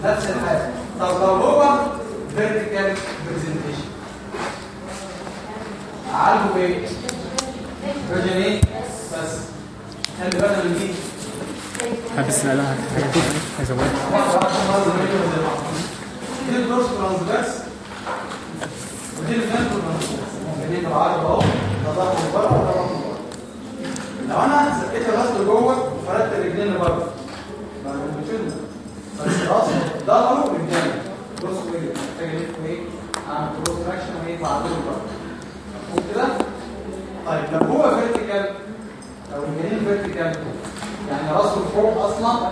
نفس الحاجة طب لو هو vertical presentation اعالجه بايه؟ فيرجن إيه؟ بس خلي بالك من دي حابس لا لا هيزودها دي الدورس ترانسفيرس ودي الفنتر ترانسفيرس العرض أهو من بره من بره. لو أنا زقيت الراس لجوه وفردت الرجلين لبره. بقى لونجيتيودنال بس راسه ظهره قدام بص كده محتاج إيه أعمل كروس تراكشن وايه بعدله لبره مفهوم كده؟ طيب لو هو فيرتيكال لو الجنين فيرتيكال يعني راسه فوق أصلا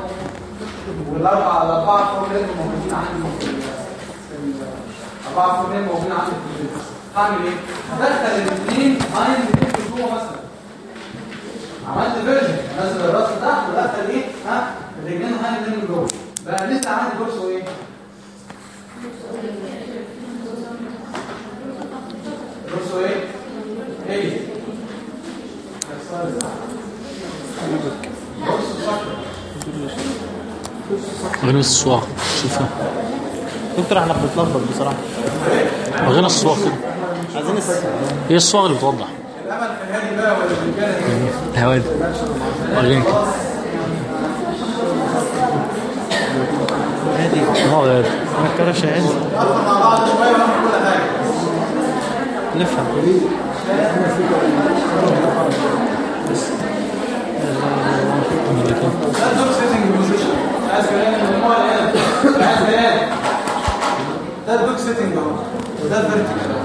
والأربعة الأربعة اللي موجودين عندي في في فوق اللي موجودين عندي في الفيديو هعمل إيه؟ هدخل الاثنين هايند ليفت جوه مثلا عملت فيرجن نزل الراس تحت ودخل إيه؟ ها؟ الاثنين هايند ليفت جوه بقى لسه عندي دورسو إيه؟ دورسو إيه؟ إيه؟ غنى الصواع شوفها دكتور إحنا بنتلخبط بصراحة. غنى الصواع كده عايزين. هي الصواغ اللي بتوضح. الامل في الهادي بقى ولا الرجاله؟ الهوادي كده هادي. ما تكررش هادي. ندخل مع بعض شوية ونعمل كل حاجة نفهم. ده ال dog sitting اهو وده ال vertical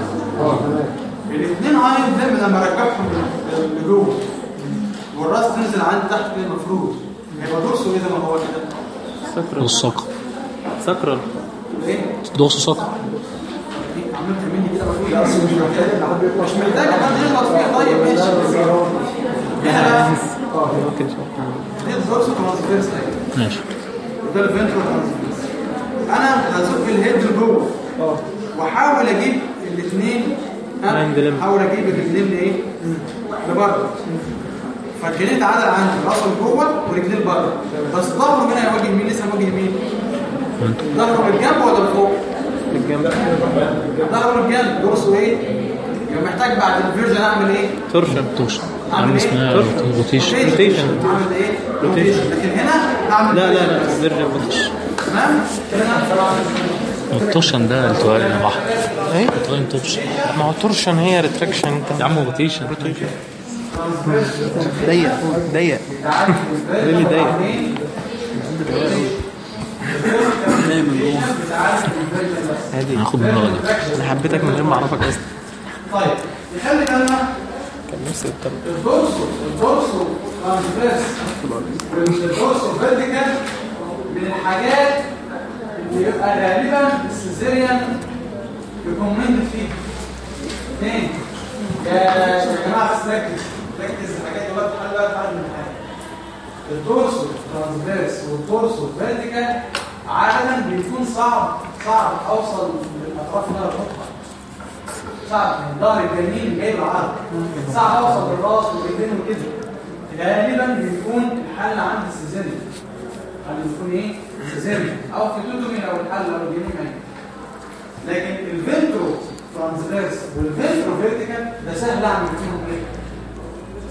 الاثنين hind لما لما اركبهم لجوه والراس تنزل عند تحت المفروض هيبقى دورسه إيه زي ما هو كده سكرال والساق سكرال إيه دوس ساق مش محتاج مش محتاج حد يغلط فيها طيب ماشي أنا هزق الهيد لجوه واحاول أجيب الاثنين. احاول أجيب الاثنين لايه لبره فالجنين تعادل عندي راسه لجوه ورجليه لبره بس ظهره هنا يواجه مين لسه يواجه مين ظهره بالجنب ولا لفوق الجنب ظهره بالجنب دورسه إيه؟ يبقى محتاج بعد الفيرجن أعمل إيه؟ تورشن توش عامل اسمها روتيشن روتيشن. أعمل إيه؟ روتيشن. لكن هنا هعمل لا لا لا. فيرجن بوتش تمام؟ هنا التوشن ده التوالي يا بحر إيه؟ تلاقي توشن ما هو تورشن هي ريتراكشن انت يا عم روتيشن ضيق. ضيق. <laughs> ريلي ضيق. هادي هاخد من الغد أنا حبيتك من غير ما أعرفك أصلا. طيب يخلي بالنا كان نفسي اتكلم الدورسو الدورسو ترانسفيرس والدورسو فيرتيكال من الحاجات اللي يبقى غالبا ال cesarean recommended فيه اثنين يا جماعة ركز ركز الحاجات دي بقى تحل بقى من حاجة ال dorso transverse وال dorso vertical عاده بيكون صعب صعب أوصل للأطراف اللي أنا بحطها. صعب من ظهر الجنين جايب العرض صعب أوصل للراس والإيدين وكده. غالبا بيكون الحل عند ال cesarean. الحل بيكون إيه؟ cesarean أو fetotomy لو الحل لو الجنين ميت لكن ال ventro transverse وال ventro vertical ده سهل أعمل فيهم إيه؟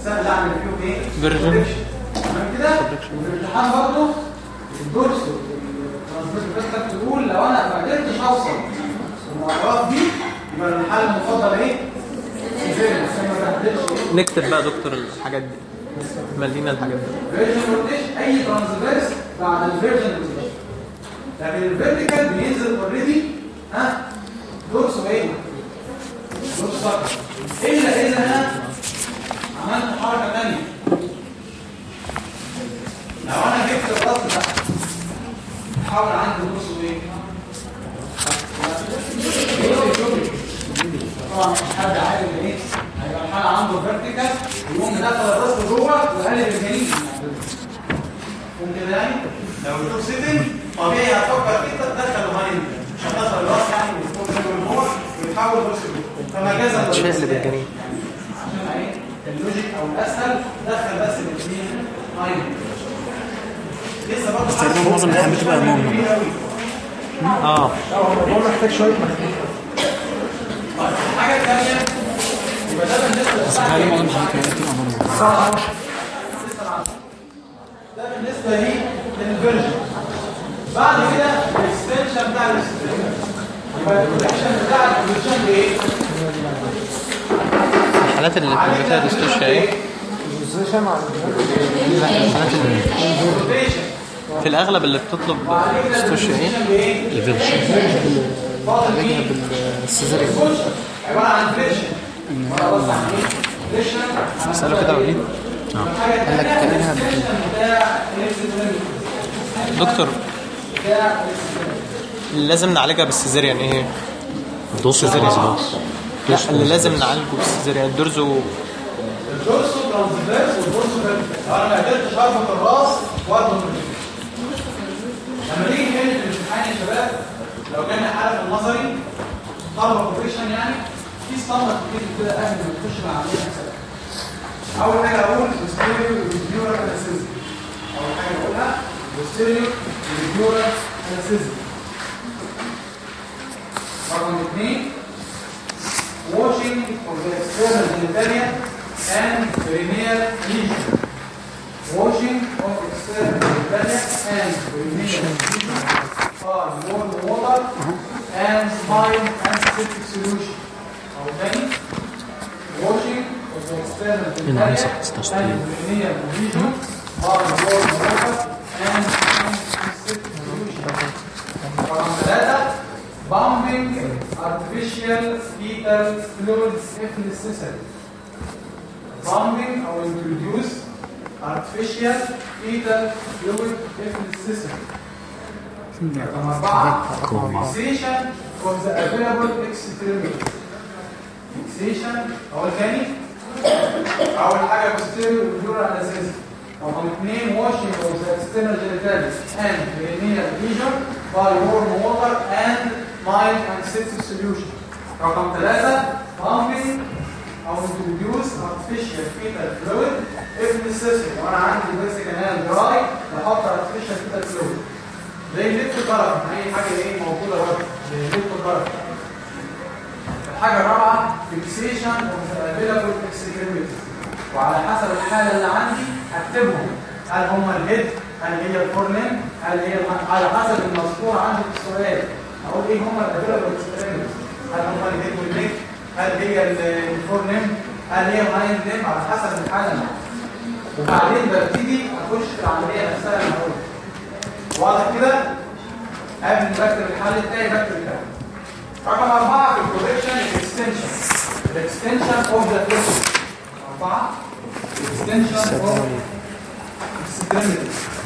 سهل أعمل فيهم إيه. correction. تمام كده؟ وفي الامتحان برضه ال dorso transverse تقول لو أنا ما قدرتش أوصل المعطيات دي يبقى الحل المفضل إيه؟ نكتب بقى دكتور الحاجات دي. ملينا الحاجات دي. version rotation أي transverse بعد ال version rotation لكن ال vertical بينزل already ها؟ dorso إيه dorso فقط إلا إذا أنا عملت حركة ثانية لو أنا جبت الراس ده احاول عندي إيه طبعا حد عارف إيه هيبقى الحاله عنده فيرتيكال ويقوم مدخل الراس لجوه وقلب الجنين ممكن يعني لو الدور سيتنج طبيعي هتفكر كده تدخل مايند مش هتدخل الراس يعني ويكون من هو ويتحول فمجازا تشقلب الجنين عشان إيه اللوجيك أو الاسهل دخل بس الاثنين مايند لسه برضه تقريبا معظم الامتحانات بتبقى امامنا آه. الحاجة الثانية يبقى ده بالنسبة بس تقريبا معظم الامتحانات بتبقى امامنا ده بالنسبة لي للفيرجن بعد كده الاكستنشن بتاع الاكستنشن يبقى الاكستنشن بتاع البوزيشن إيه؟ الحالات اللي بتبقى فيها dystocia إيه لا الحالات اللي في الأغلب اللي بتطلب dystocia إيه؟ الفيرجن فاضل مين؟ السيزاريان عباره عن فيرجن اساله كده وليد. قال لك كانها دكتور لازم نعالجها بالسيزاريان إيه؟ هي؟ دوس. ترانسفيرس لا اللي لازم نعالجه بالسيزاريان الدرزو الدورسو ترانسفيرس والدورسو لو أنا ما قدرتش اربط الراس واربط الرجل لما نيجي نحل في الامتحان يا شباب لو كان حاله النظري طلبه procedure يعني في standard كتير كده قبل ما تخش مع عمليه حساب أول حاجة أقول posterior epidural anesthesia أول حاجة أقولها posterior epidural anesthesia رقم اثنين washing of the external genitalia and perineal lesion. Washing of external genitalia and perineal lesion are warm water and fine antiseptic solution. أو تاني washing of the external هنا genitalia هيصح and تستشفي. perineal lesion by warm water and anesthetic solution. رقم ثلاثة pumping artificial fetal fluids if necessary. Pumping or introduce artificial fetal fluid if necessary. رقم أربعة fixation of the available extremities. fixation أول تاني أول حاجة posterior والجورة الأساسي رقم اثنين washing of the external genitals and perineal lesion by warm water and mild antiseptic solution رقم ثلاثة pumping أو introduce artificial fetal fluid. If necessary لو أنا عندي بس كمان dry بحط artificial fetal fluid. زي ال liquid paraffin أي حاجة إيه موجودة برضه زي ال liquid paraffin الحاجة الرابعة fixation of available extremities وعلى حسب الحالة اللي عندي هكتبهم. هل هم ال head؟ هل هي ال fore limb هل هي على حسب المذكور عندي في السؤال. أقول إيه هم ال available extremities هل هم ال head وال neck هل هي ال- ال fore limb هل هي ال hind limb على حسب عندي وبعدين ببتدي أخش في العملية نفسها اللي هقولها واضح كده؟ قبل ما بكتب الحل التاني بكتب الكلام رقم أربعة في ال protection ال extension ال extension of the flexed أربعة. ال extension of extremities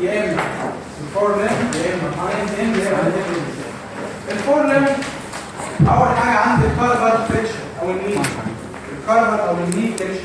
يا إما ال fore limb يا إما hind limb يا إما ال fore limb أول حاجة عندي الكاربر فريكشن أو الني الكاربر أو الني فريكشن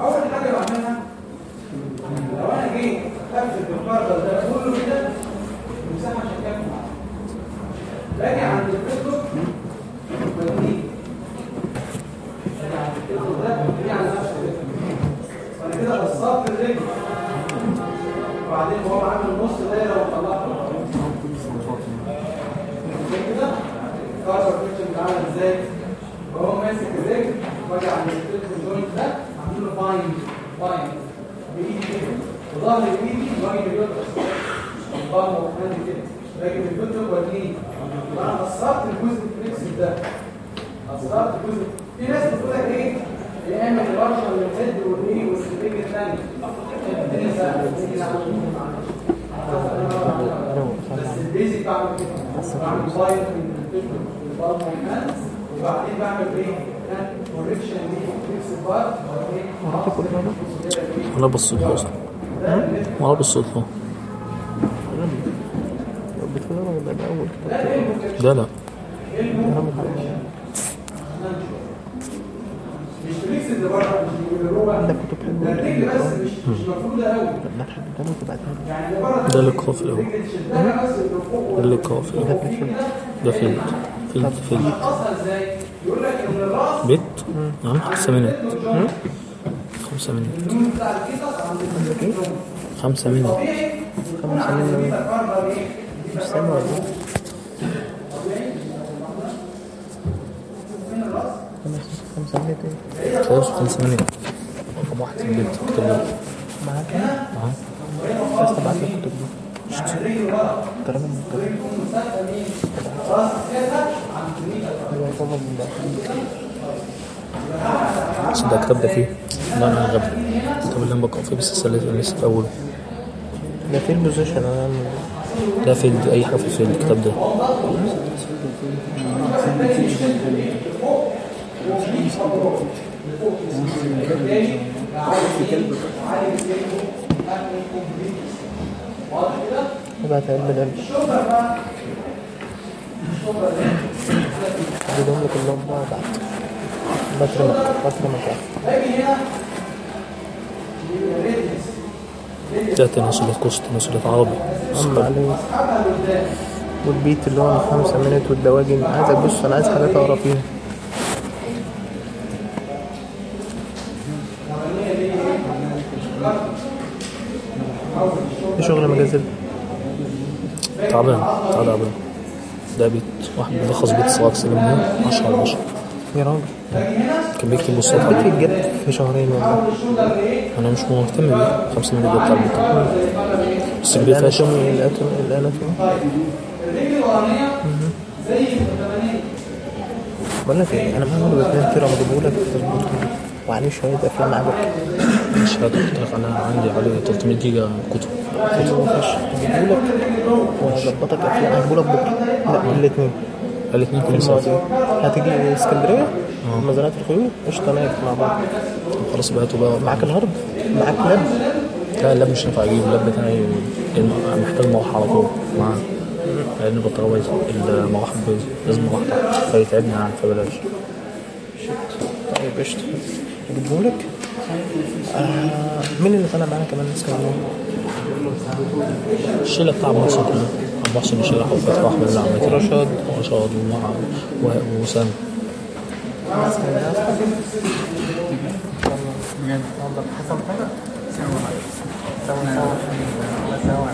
اول حاجة بعملها لو أنا جيت اقفل بال carpal ده كله كده المساحه مش هتكفي معايا باجي عند ال fetlock بديه باجي عند ال fetlock ده بديه على نفس الرجل بعد كده بصفت الرجل وبعدين هو عامل نص دايره وطلعها كده carpal flexion بيتعمل إزاي وهو ماسك الرجل واجي عند الفيسبوك جوينت ده عامل له بايند بايند بايدي كده وظهر بايدي واجي باليوترس البطن وحنان كده لكن الكتب والنين وأنا قصرت الجزء الفليكس ده قصرت الجزء في ناس بتقول لك إيه يا اما الورشه من الهيد والني والسبيج الثاني الدنيا سهله الدنيا بس البيزك بعمل كده بعمل بايت من الكتب والبطن وحنان وبعدين بعمل إيه؟ كوركشن للفليكس بارت ولا بالصدفة أصلا ولا بالصدفة بتفرج ده الأول كده لا لا أهم حاجة مش فليكس اللي بره مش اللي جوه ده الرجل بس مش مش مفروضه قوي لا. تحب تاني تبعتها لي يعني اللي بره ده أهو. اللي فوق ده ده اهو في الفيلم ده فيلد. فيلد فيلد. لك الراس بيت. نعم خمسة منت. خمسة منت. خمسة طبيعي خمسة منه تكرر إيه؟ مش سامع ولا إيه؟ خمس خمسة إيه خلاص خمسة منت رقم واحد في البيت اكتب له معاك إيه؟ معاه بس تبعت لي الكتب دي ترى من الكتب أيوه ده كتاب ده فيه لا أنا غبي الكتاب اللي أنا بقرا فيه بس لسه في اوله ده في البوزيشن أنا ده فيلد أي حاجة في الكتاب ده. أبعت علم القلب بدهم كلهم بعض بترمك بترمك باجي هنا تلاتة نزلت كوست نزلت عربي. أما عليه والبيت اللي هو خمسة منت والدواجن. عايز أبص أنا عايز حاجات أقرأ فيها. إيه شغل مجازل؟ تعبان تعبان. ده بيت واحد بيلخص بيت صلاح سليم 10 على 10 يا راجل كان بيكتب البيت عليه يتجاب في شهرين والله. أنا مش مهتم بيه. 5 مليون بتاع البيت بس الأناتومي الأناتومي الأناتومي بقول لك إيه أنا معايا برضه اتنين تيرا بجيبه لك تظبطهم وعليه شوية أفلام عجبك. قلت لك أنا عندي عليه 300 جيجا كتب. حلو فشخ هجيبه لك وهظبطك أفلام. هجيبه لك بكرة. لا الاثنين الاثنين في كل سنة المواضيع هتيجي اسكندرية مزارات الخيول قشطة نايف مع بعض. خلاص بعته بقى معاك ال hard معاك lap لا ال lap مش هينفع أجيب. ال lap بتاعي محتاج مروحة على طول. معاه لأن البطارية بايظة. المروحة بايظة. لازم مروحة تحت. فيتعبني يعني فبلاش. طيب قشطة. هجيبه لك آه مين اللي طالع معانا كمان؟ اسكندرية؟ الشلة بتاع محسن كله محسن وشيخ وفتحي وأحمد العمتي رشاد. رشاد ومع وسام عندي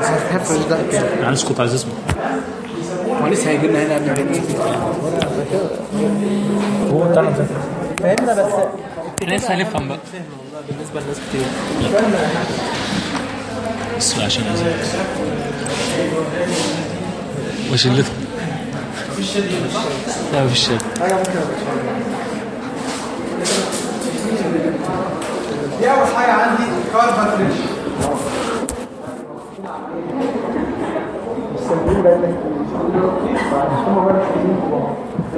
هبص هفرش ده كده يعني اسكت عايز اسمع هو لسه هيجي لنا هنا قبل العيد هو بتاعنا ده فهمنا بس لسه هنفهم بقى والله بالنسبة لناس كتير بس عشان وشلتهم لا مفيش شيء دي اول حاجة عندي carpal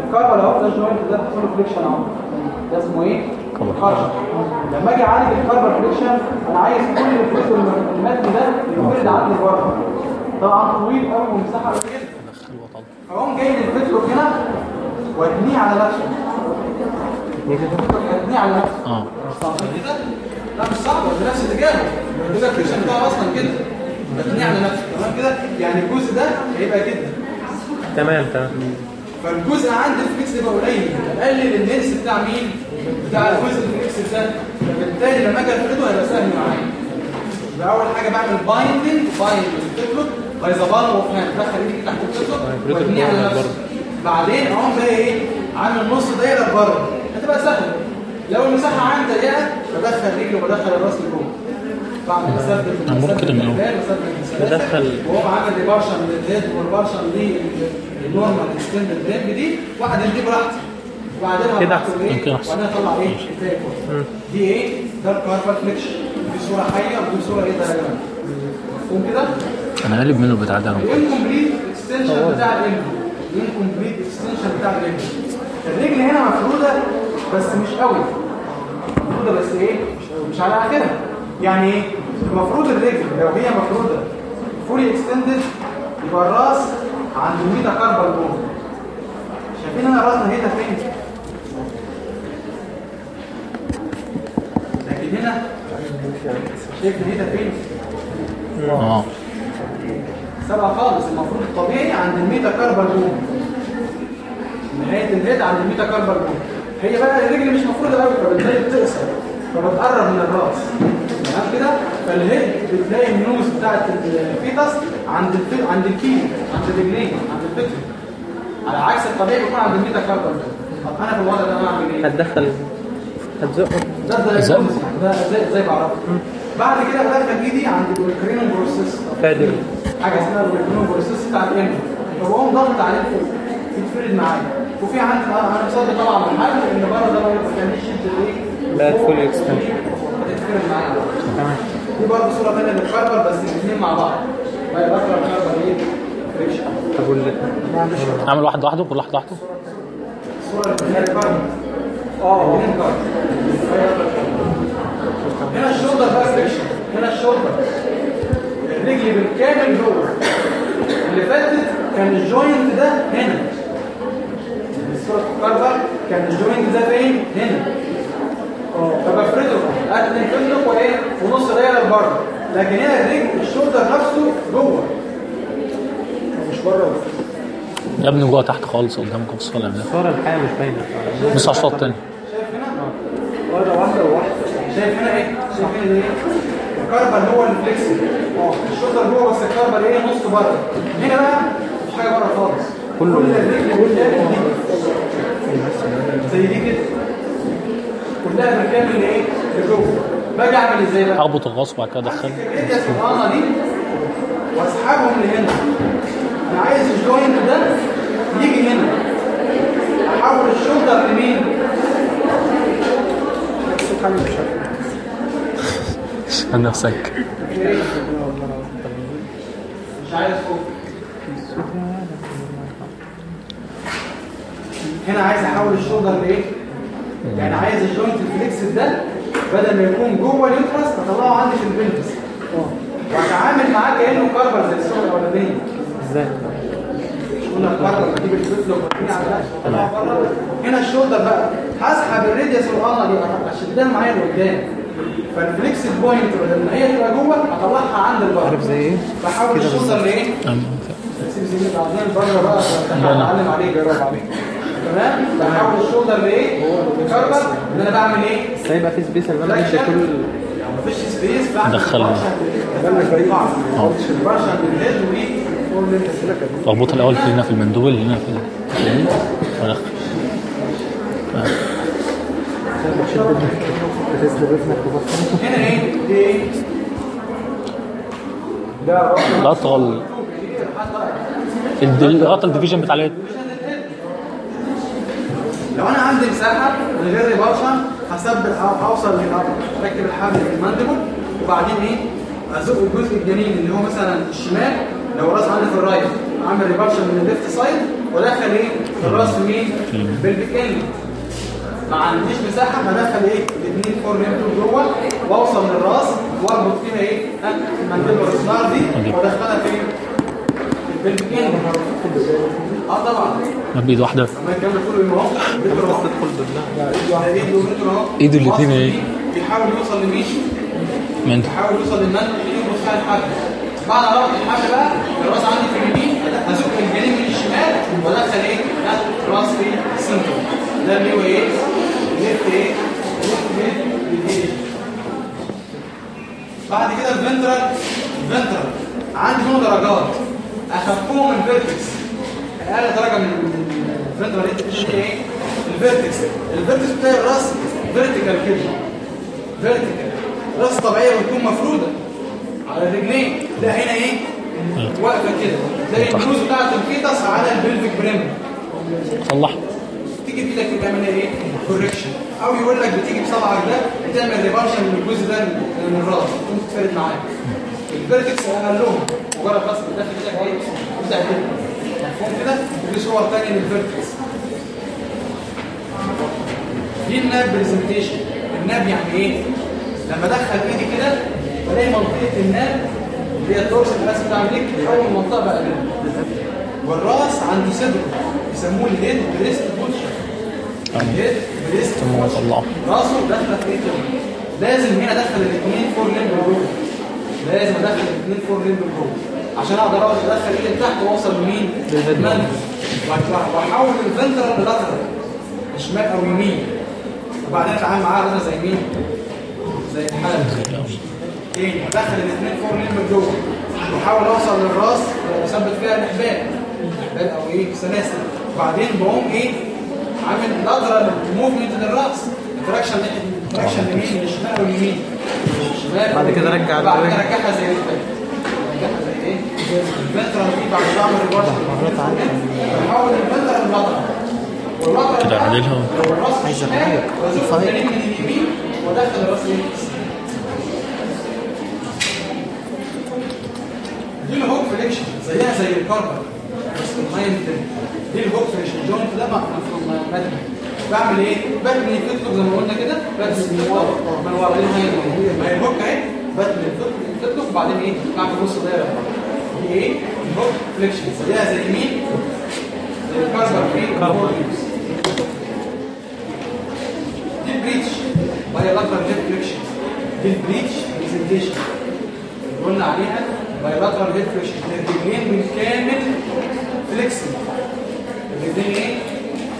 ال carpal اهو ده ال joint ده flexion اهو ده اسمه إيه؟ carpal لما أجي اعالج ال carpal flexion أنا عايز كل ال flexed المتني ده يتفرد عندي بره طبعا طويل قوي ومساحه قليله فاقوم جاي لل fetlock هنا واتنيه على نفسه اتنيه على نفسه آه. لا مش صعب. بنفس اتجاهه كده الفيشن بتاعه أصلا كده. بتنيه على نفسه تمام كده؟ يعني الجزء ده هيبقى كده تمام تمام. فالجزء عند الفليكس يبقى قليل. قلل الهيلث بتاع مين؟ بتاع الجزء الفليكس ده. فبالتالي لما أجي أفرده هيبقى سهل معايا. يبقى أول حاجة بعمل بايندنج بايند التكلوت بايظبان وفهم دخل ايدي تحت التكلوت وابنيه على نفسه بعدين أقوم بقى إيه؟ عامل نص دايرة بره هتبقى سهله لو المساحة عندي ضيقه بدخل رجلي وبدخل الرأس لجوه بقول كده من الأول. بدخل- وهو عامل repulsion لل head و repulsion لل normal extended limb دي واحد دي براحتي وبعدين كده يمكن أحسن. وبعدين اطلع إيه؟ دي إيه؟ ده ال carpal flexion دي صورة حية ودي صورة إيه diagram مفهوم كده. أنا قالب منه البتاع ده الانكمبليت اكستنشن بتاع الانكم الانكمبليت اكستنشن بتاع الانكم الرجل هنا مفرودة بس مش قوي. مفرودة بس إيه؟ مش على آخرها. يعني إيه؟ المفروض الرجل لو هي مفروده fully extended يبقى الراس عند ال metacarpal bone. شايفين انا راسنا هنا فين؟ لكن هنا شايف هنا فين؟ آه. سبعة خالص. المفروض الطبيعي عند ال metacarpal bone. نهاية ال head عند ال metacarpal bone. هي بقى الرجل مش مفرودة قوي فبتلاقي بتقصر فبتقرب من الراس. تمام كده فال head بتلاقي ال nose بتاعت ال fetus عند ال fe... عند الكيلو عند الرجلين عند ال fetlock. على عكس الطبيعي بيكون عند ال metacarpal bone طب أنا في الوضع ده أعمل إيه؟ هتدخل. هتزقه. ده ده إزاي؟ ده إزاي بعرفه. بعد كده بدخل ايدي عند الكرينوم بروسيس. فادر. حاجة اسمها الكرينوم بروسيس بتاع الانف فبقوم ضغط عليه فوق يتفرد معايا. وفي عندي أنا أنا مصدق طبعا من حاجة إن بره ده ما كانش شد الايه لا. فول اكستنشن هتتفرد معايا تمام. دي برضه صورة ثانية للكربل بس الاثنين مع بعض. بقى بكره الكربل إيه؟ flexion طب وال- اعمل واحد لوحده كل واحد لوحده. صورة اللي ال carpal آه هنا ال shoulder بقى flexion هنا ال shoulder الرجل بالكامل جوه. اللي فاتت كان ال joint ده هنا. الصورة ال carpal كان ال joint ده فين؟ هنا. فبفرده اتني fetlock وايه ونص دايره لبره. لكن هنا الرجل ال shoulder نفسه جوه. مش بره. يا ابني جوه تحت خالص قدامكم لا الصورة الحقيقة مش باينة بص على الصورة التاني شايف هنا واحدة واحدة وواحدة. شايف هنا إيه؟ شايف هنا إيه؟ ال carpal هو ال flexible آه ال shoulder جوه بس ال carpal إيه؟ نص بره. هنا بقى مش حاجة بره خالص. كله كل الرجل دي زي دي كده. كلها بالكامل إيه؟ لجوه باجي أعمل إزاي بقى؟ اخبط الراس وبعد كده ادخل الرجل الصغيره دي؟ وأسحبهم لهنا أنا عايز الجوينت ده يجي هنا. أحول الشولدر لمين؟ عن نفسك مش عايز فوق. هنا عايز أحول ال shoulder لإيه؟ يعني عايز ال joint ال flexed ده بدل ما يكون جوه ال uterus أطلعه عندي في ال pelvis وأتعامل معاه كأنه carpal زي الصورة الأولانية. إزاي؟ قلنا ال carpal بجيب على بره. هنا ال shoulder بقى. هسحب ال radius وال ulna دي أشدها معايا لقدام. فال flexed joint بدل ما هي تبقى جوه أطلعها عند البر عارف زي إيه؟ بحول ال shoulder لإيه؟ سيب زميلك عاوزين بره بقى هتعلم عليه جرب عليه. تمام؟ بحاول الشولدر لإيه؟ الكاربر ان أنا بعمل إيه؟ هيبقى في سبيس ان أنا ماشي كل مفيش سبيس بعمل دخلنا. اخبط الأول في هنا في المندوب اللي هنا في وادخل هنا إيه؟ ده الاطول الغطا الديفيجن بتاع الهيد. لو أنا عندي مساحة من غير ريبارشن هثبت للأرض. أركب الحبل في المانديبل وبعدين إيه؟ أزق الجزء الجنين اللي هو مثلا الشمال. لو الراس عندي في الرايت أعمل ريبارشن من الليفت سايد وادخل إيه؟ الرأس في مين؟ بالبيك اند ما عنديش مساحة هدخل إيه؟ الاثنين فور دول جوه وأوصل للرأس وأربط فيها إيه؟ ها، ال mandible ال snare دي وادخلها في بال pelvic inlet آه طبعا بايد واحدة ايده واصل إيه؟ بيحاول يوصل لمين؟ من بيحاول يوصل اللي يربط فيها الحبل بعد ما اربط الحبل بقى الراس عندي في اليمين هزق الجنين من الشمال وادخل إيه؟ ها، ده اللي هو إيه left إيه left بعد كده ال ventral ال ventral عندي منه درجات اخفهم ال vertex أقل درجة من ال ventral إيه إيه؟ ال vertex ال vertex بتاع الرأس vertical كده. vertical رأس طبيعية بتكون مفرودة. على الرجلين ده هنا إيه؟ واقفة كده. زي الجلوس بتاعت ال fetus على ال pelvic brim صلح تيجي بايدك كده تعمل إيه؟ correction أو يقول لك بتيجي بصبعك ده بتعمل repulsion من الجزء ده من الراس تقوم تتفرد معاك ال vertex اقلهم مجرد بس بتدخل إيدك إيه تبدا كده مفهوم كده؟ ودي صور ثانية لل vertex دي ال nape presentation ال nape يعني إيه؟ لما ادخل ايدي كده بلاقي منطقة ال nape اللي هي التورس الراس بتاع ال neck أول منطقة بقى والرأس عند صدره يسموه ال head breast position ال head breast طلعه رأسه داخلة في كده لازم هنا أدخل الاثنين fore limb لازم ادخل الاثنين fore limb جوه. عشان أقدر أقدر ادخل ايدي تحت واوصل لمين؟ للمنهج واحول ال ventral لل lateral شمال أو يمين. وبعدين اتعامل معاها أنا زي مين؟ زي الحلقة تاني ادخل الاثنين fore limb جوه. واحاول اوصل للراس واثبت فيها الإحبال. الاحبال أو إيه؟ سلاسل. وبعدين بقوم إيه؟ عامل lateral movement للراس traction للشمال واليمين بعد كده رجع بعد كده. رجعها زي إيه دي بعد كده الراس عايز وادخل الراس إيه دي الهوك فليكشن زيها زي الكاربر بس المايند دي الهوك فليكشن. الجوينت ده مفروض مدني بعمل إيه؟ ببني الفيتلوك زي ما قلنا كده ببني من ورا من ورا هي. الهوك اهي ببني الفيتلوك وبعدين إيه؟ بعمل نص دايره دي إيه؟ الهوك فليكشن. زي مين؟ زي ال carpal في ال carpal دي ال breech وهي bilateral hip flexion دي ال breech presentation قلنا عليها. bilateral hip flexion الرجلين بالكامل flexible الرجلين إيه؟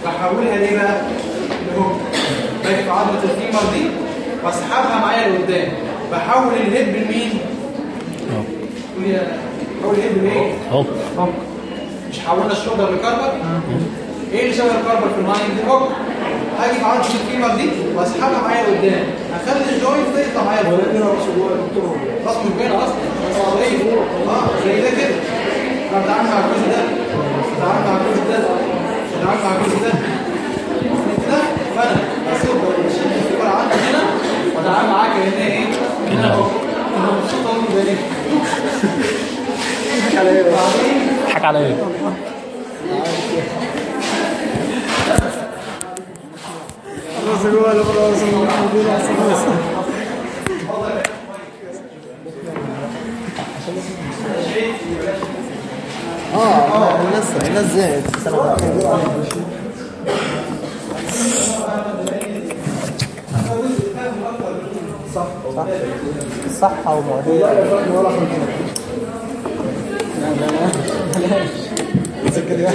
بحولها ليه بقى ل hock باجي في عضله ال femur دي واسحبها معايا لقدام. بحول الهيد لمين قول يا بحول الهيد لايه اهو. hock مش حولنا ال shoulder ل carpal إيه اللي شبه ال carpal في ال hind دي؟ hock هاجي في عضله ال femur دي واسحبها معايا لقدام. اخلي ال joint ده يطلع معايا لقدام. رأس مش باين أصلا آه زي ده كده. أنا بتعامل مع الجزء ده. بتعامل مع الجزء ده. بتعامل مع الجزء ده كده فانا اسيب الفكرة عندي هنا واتعامل معاه كانها إيه؟ كانها هوك أنا مبسوط قوي ده ليه؟ بعدين حك عليا <laughs> آه السنة صح.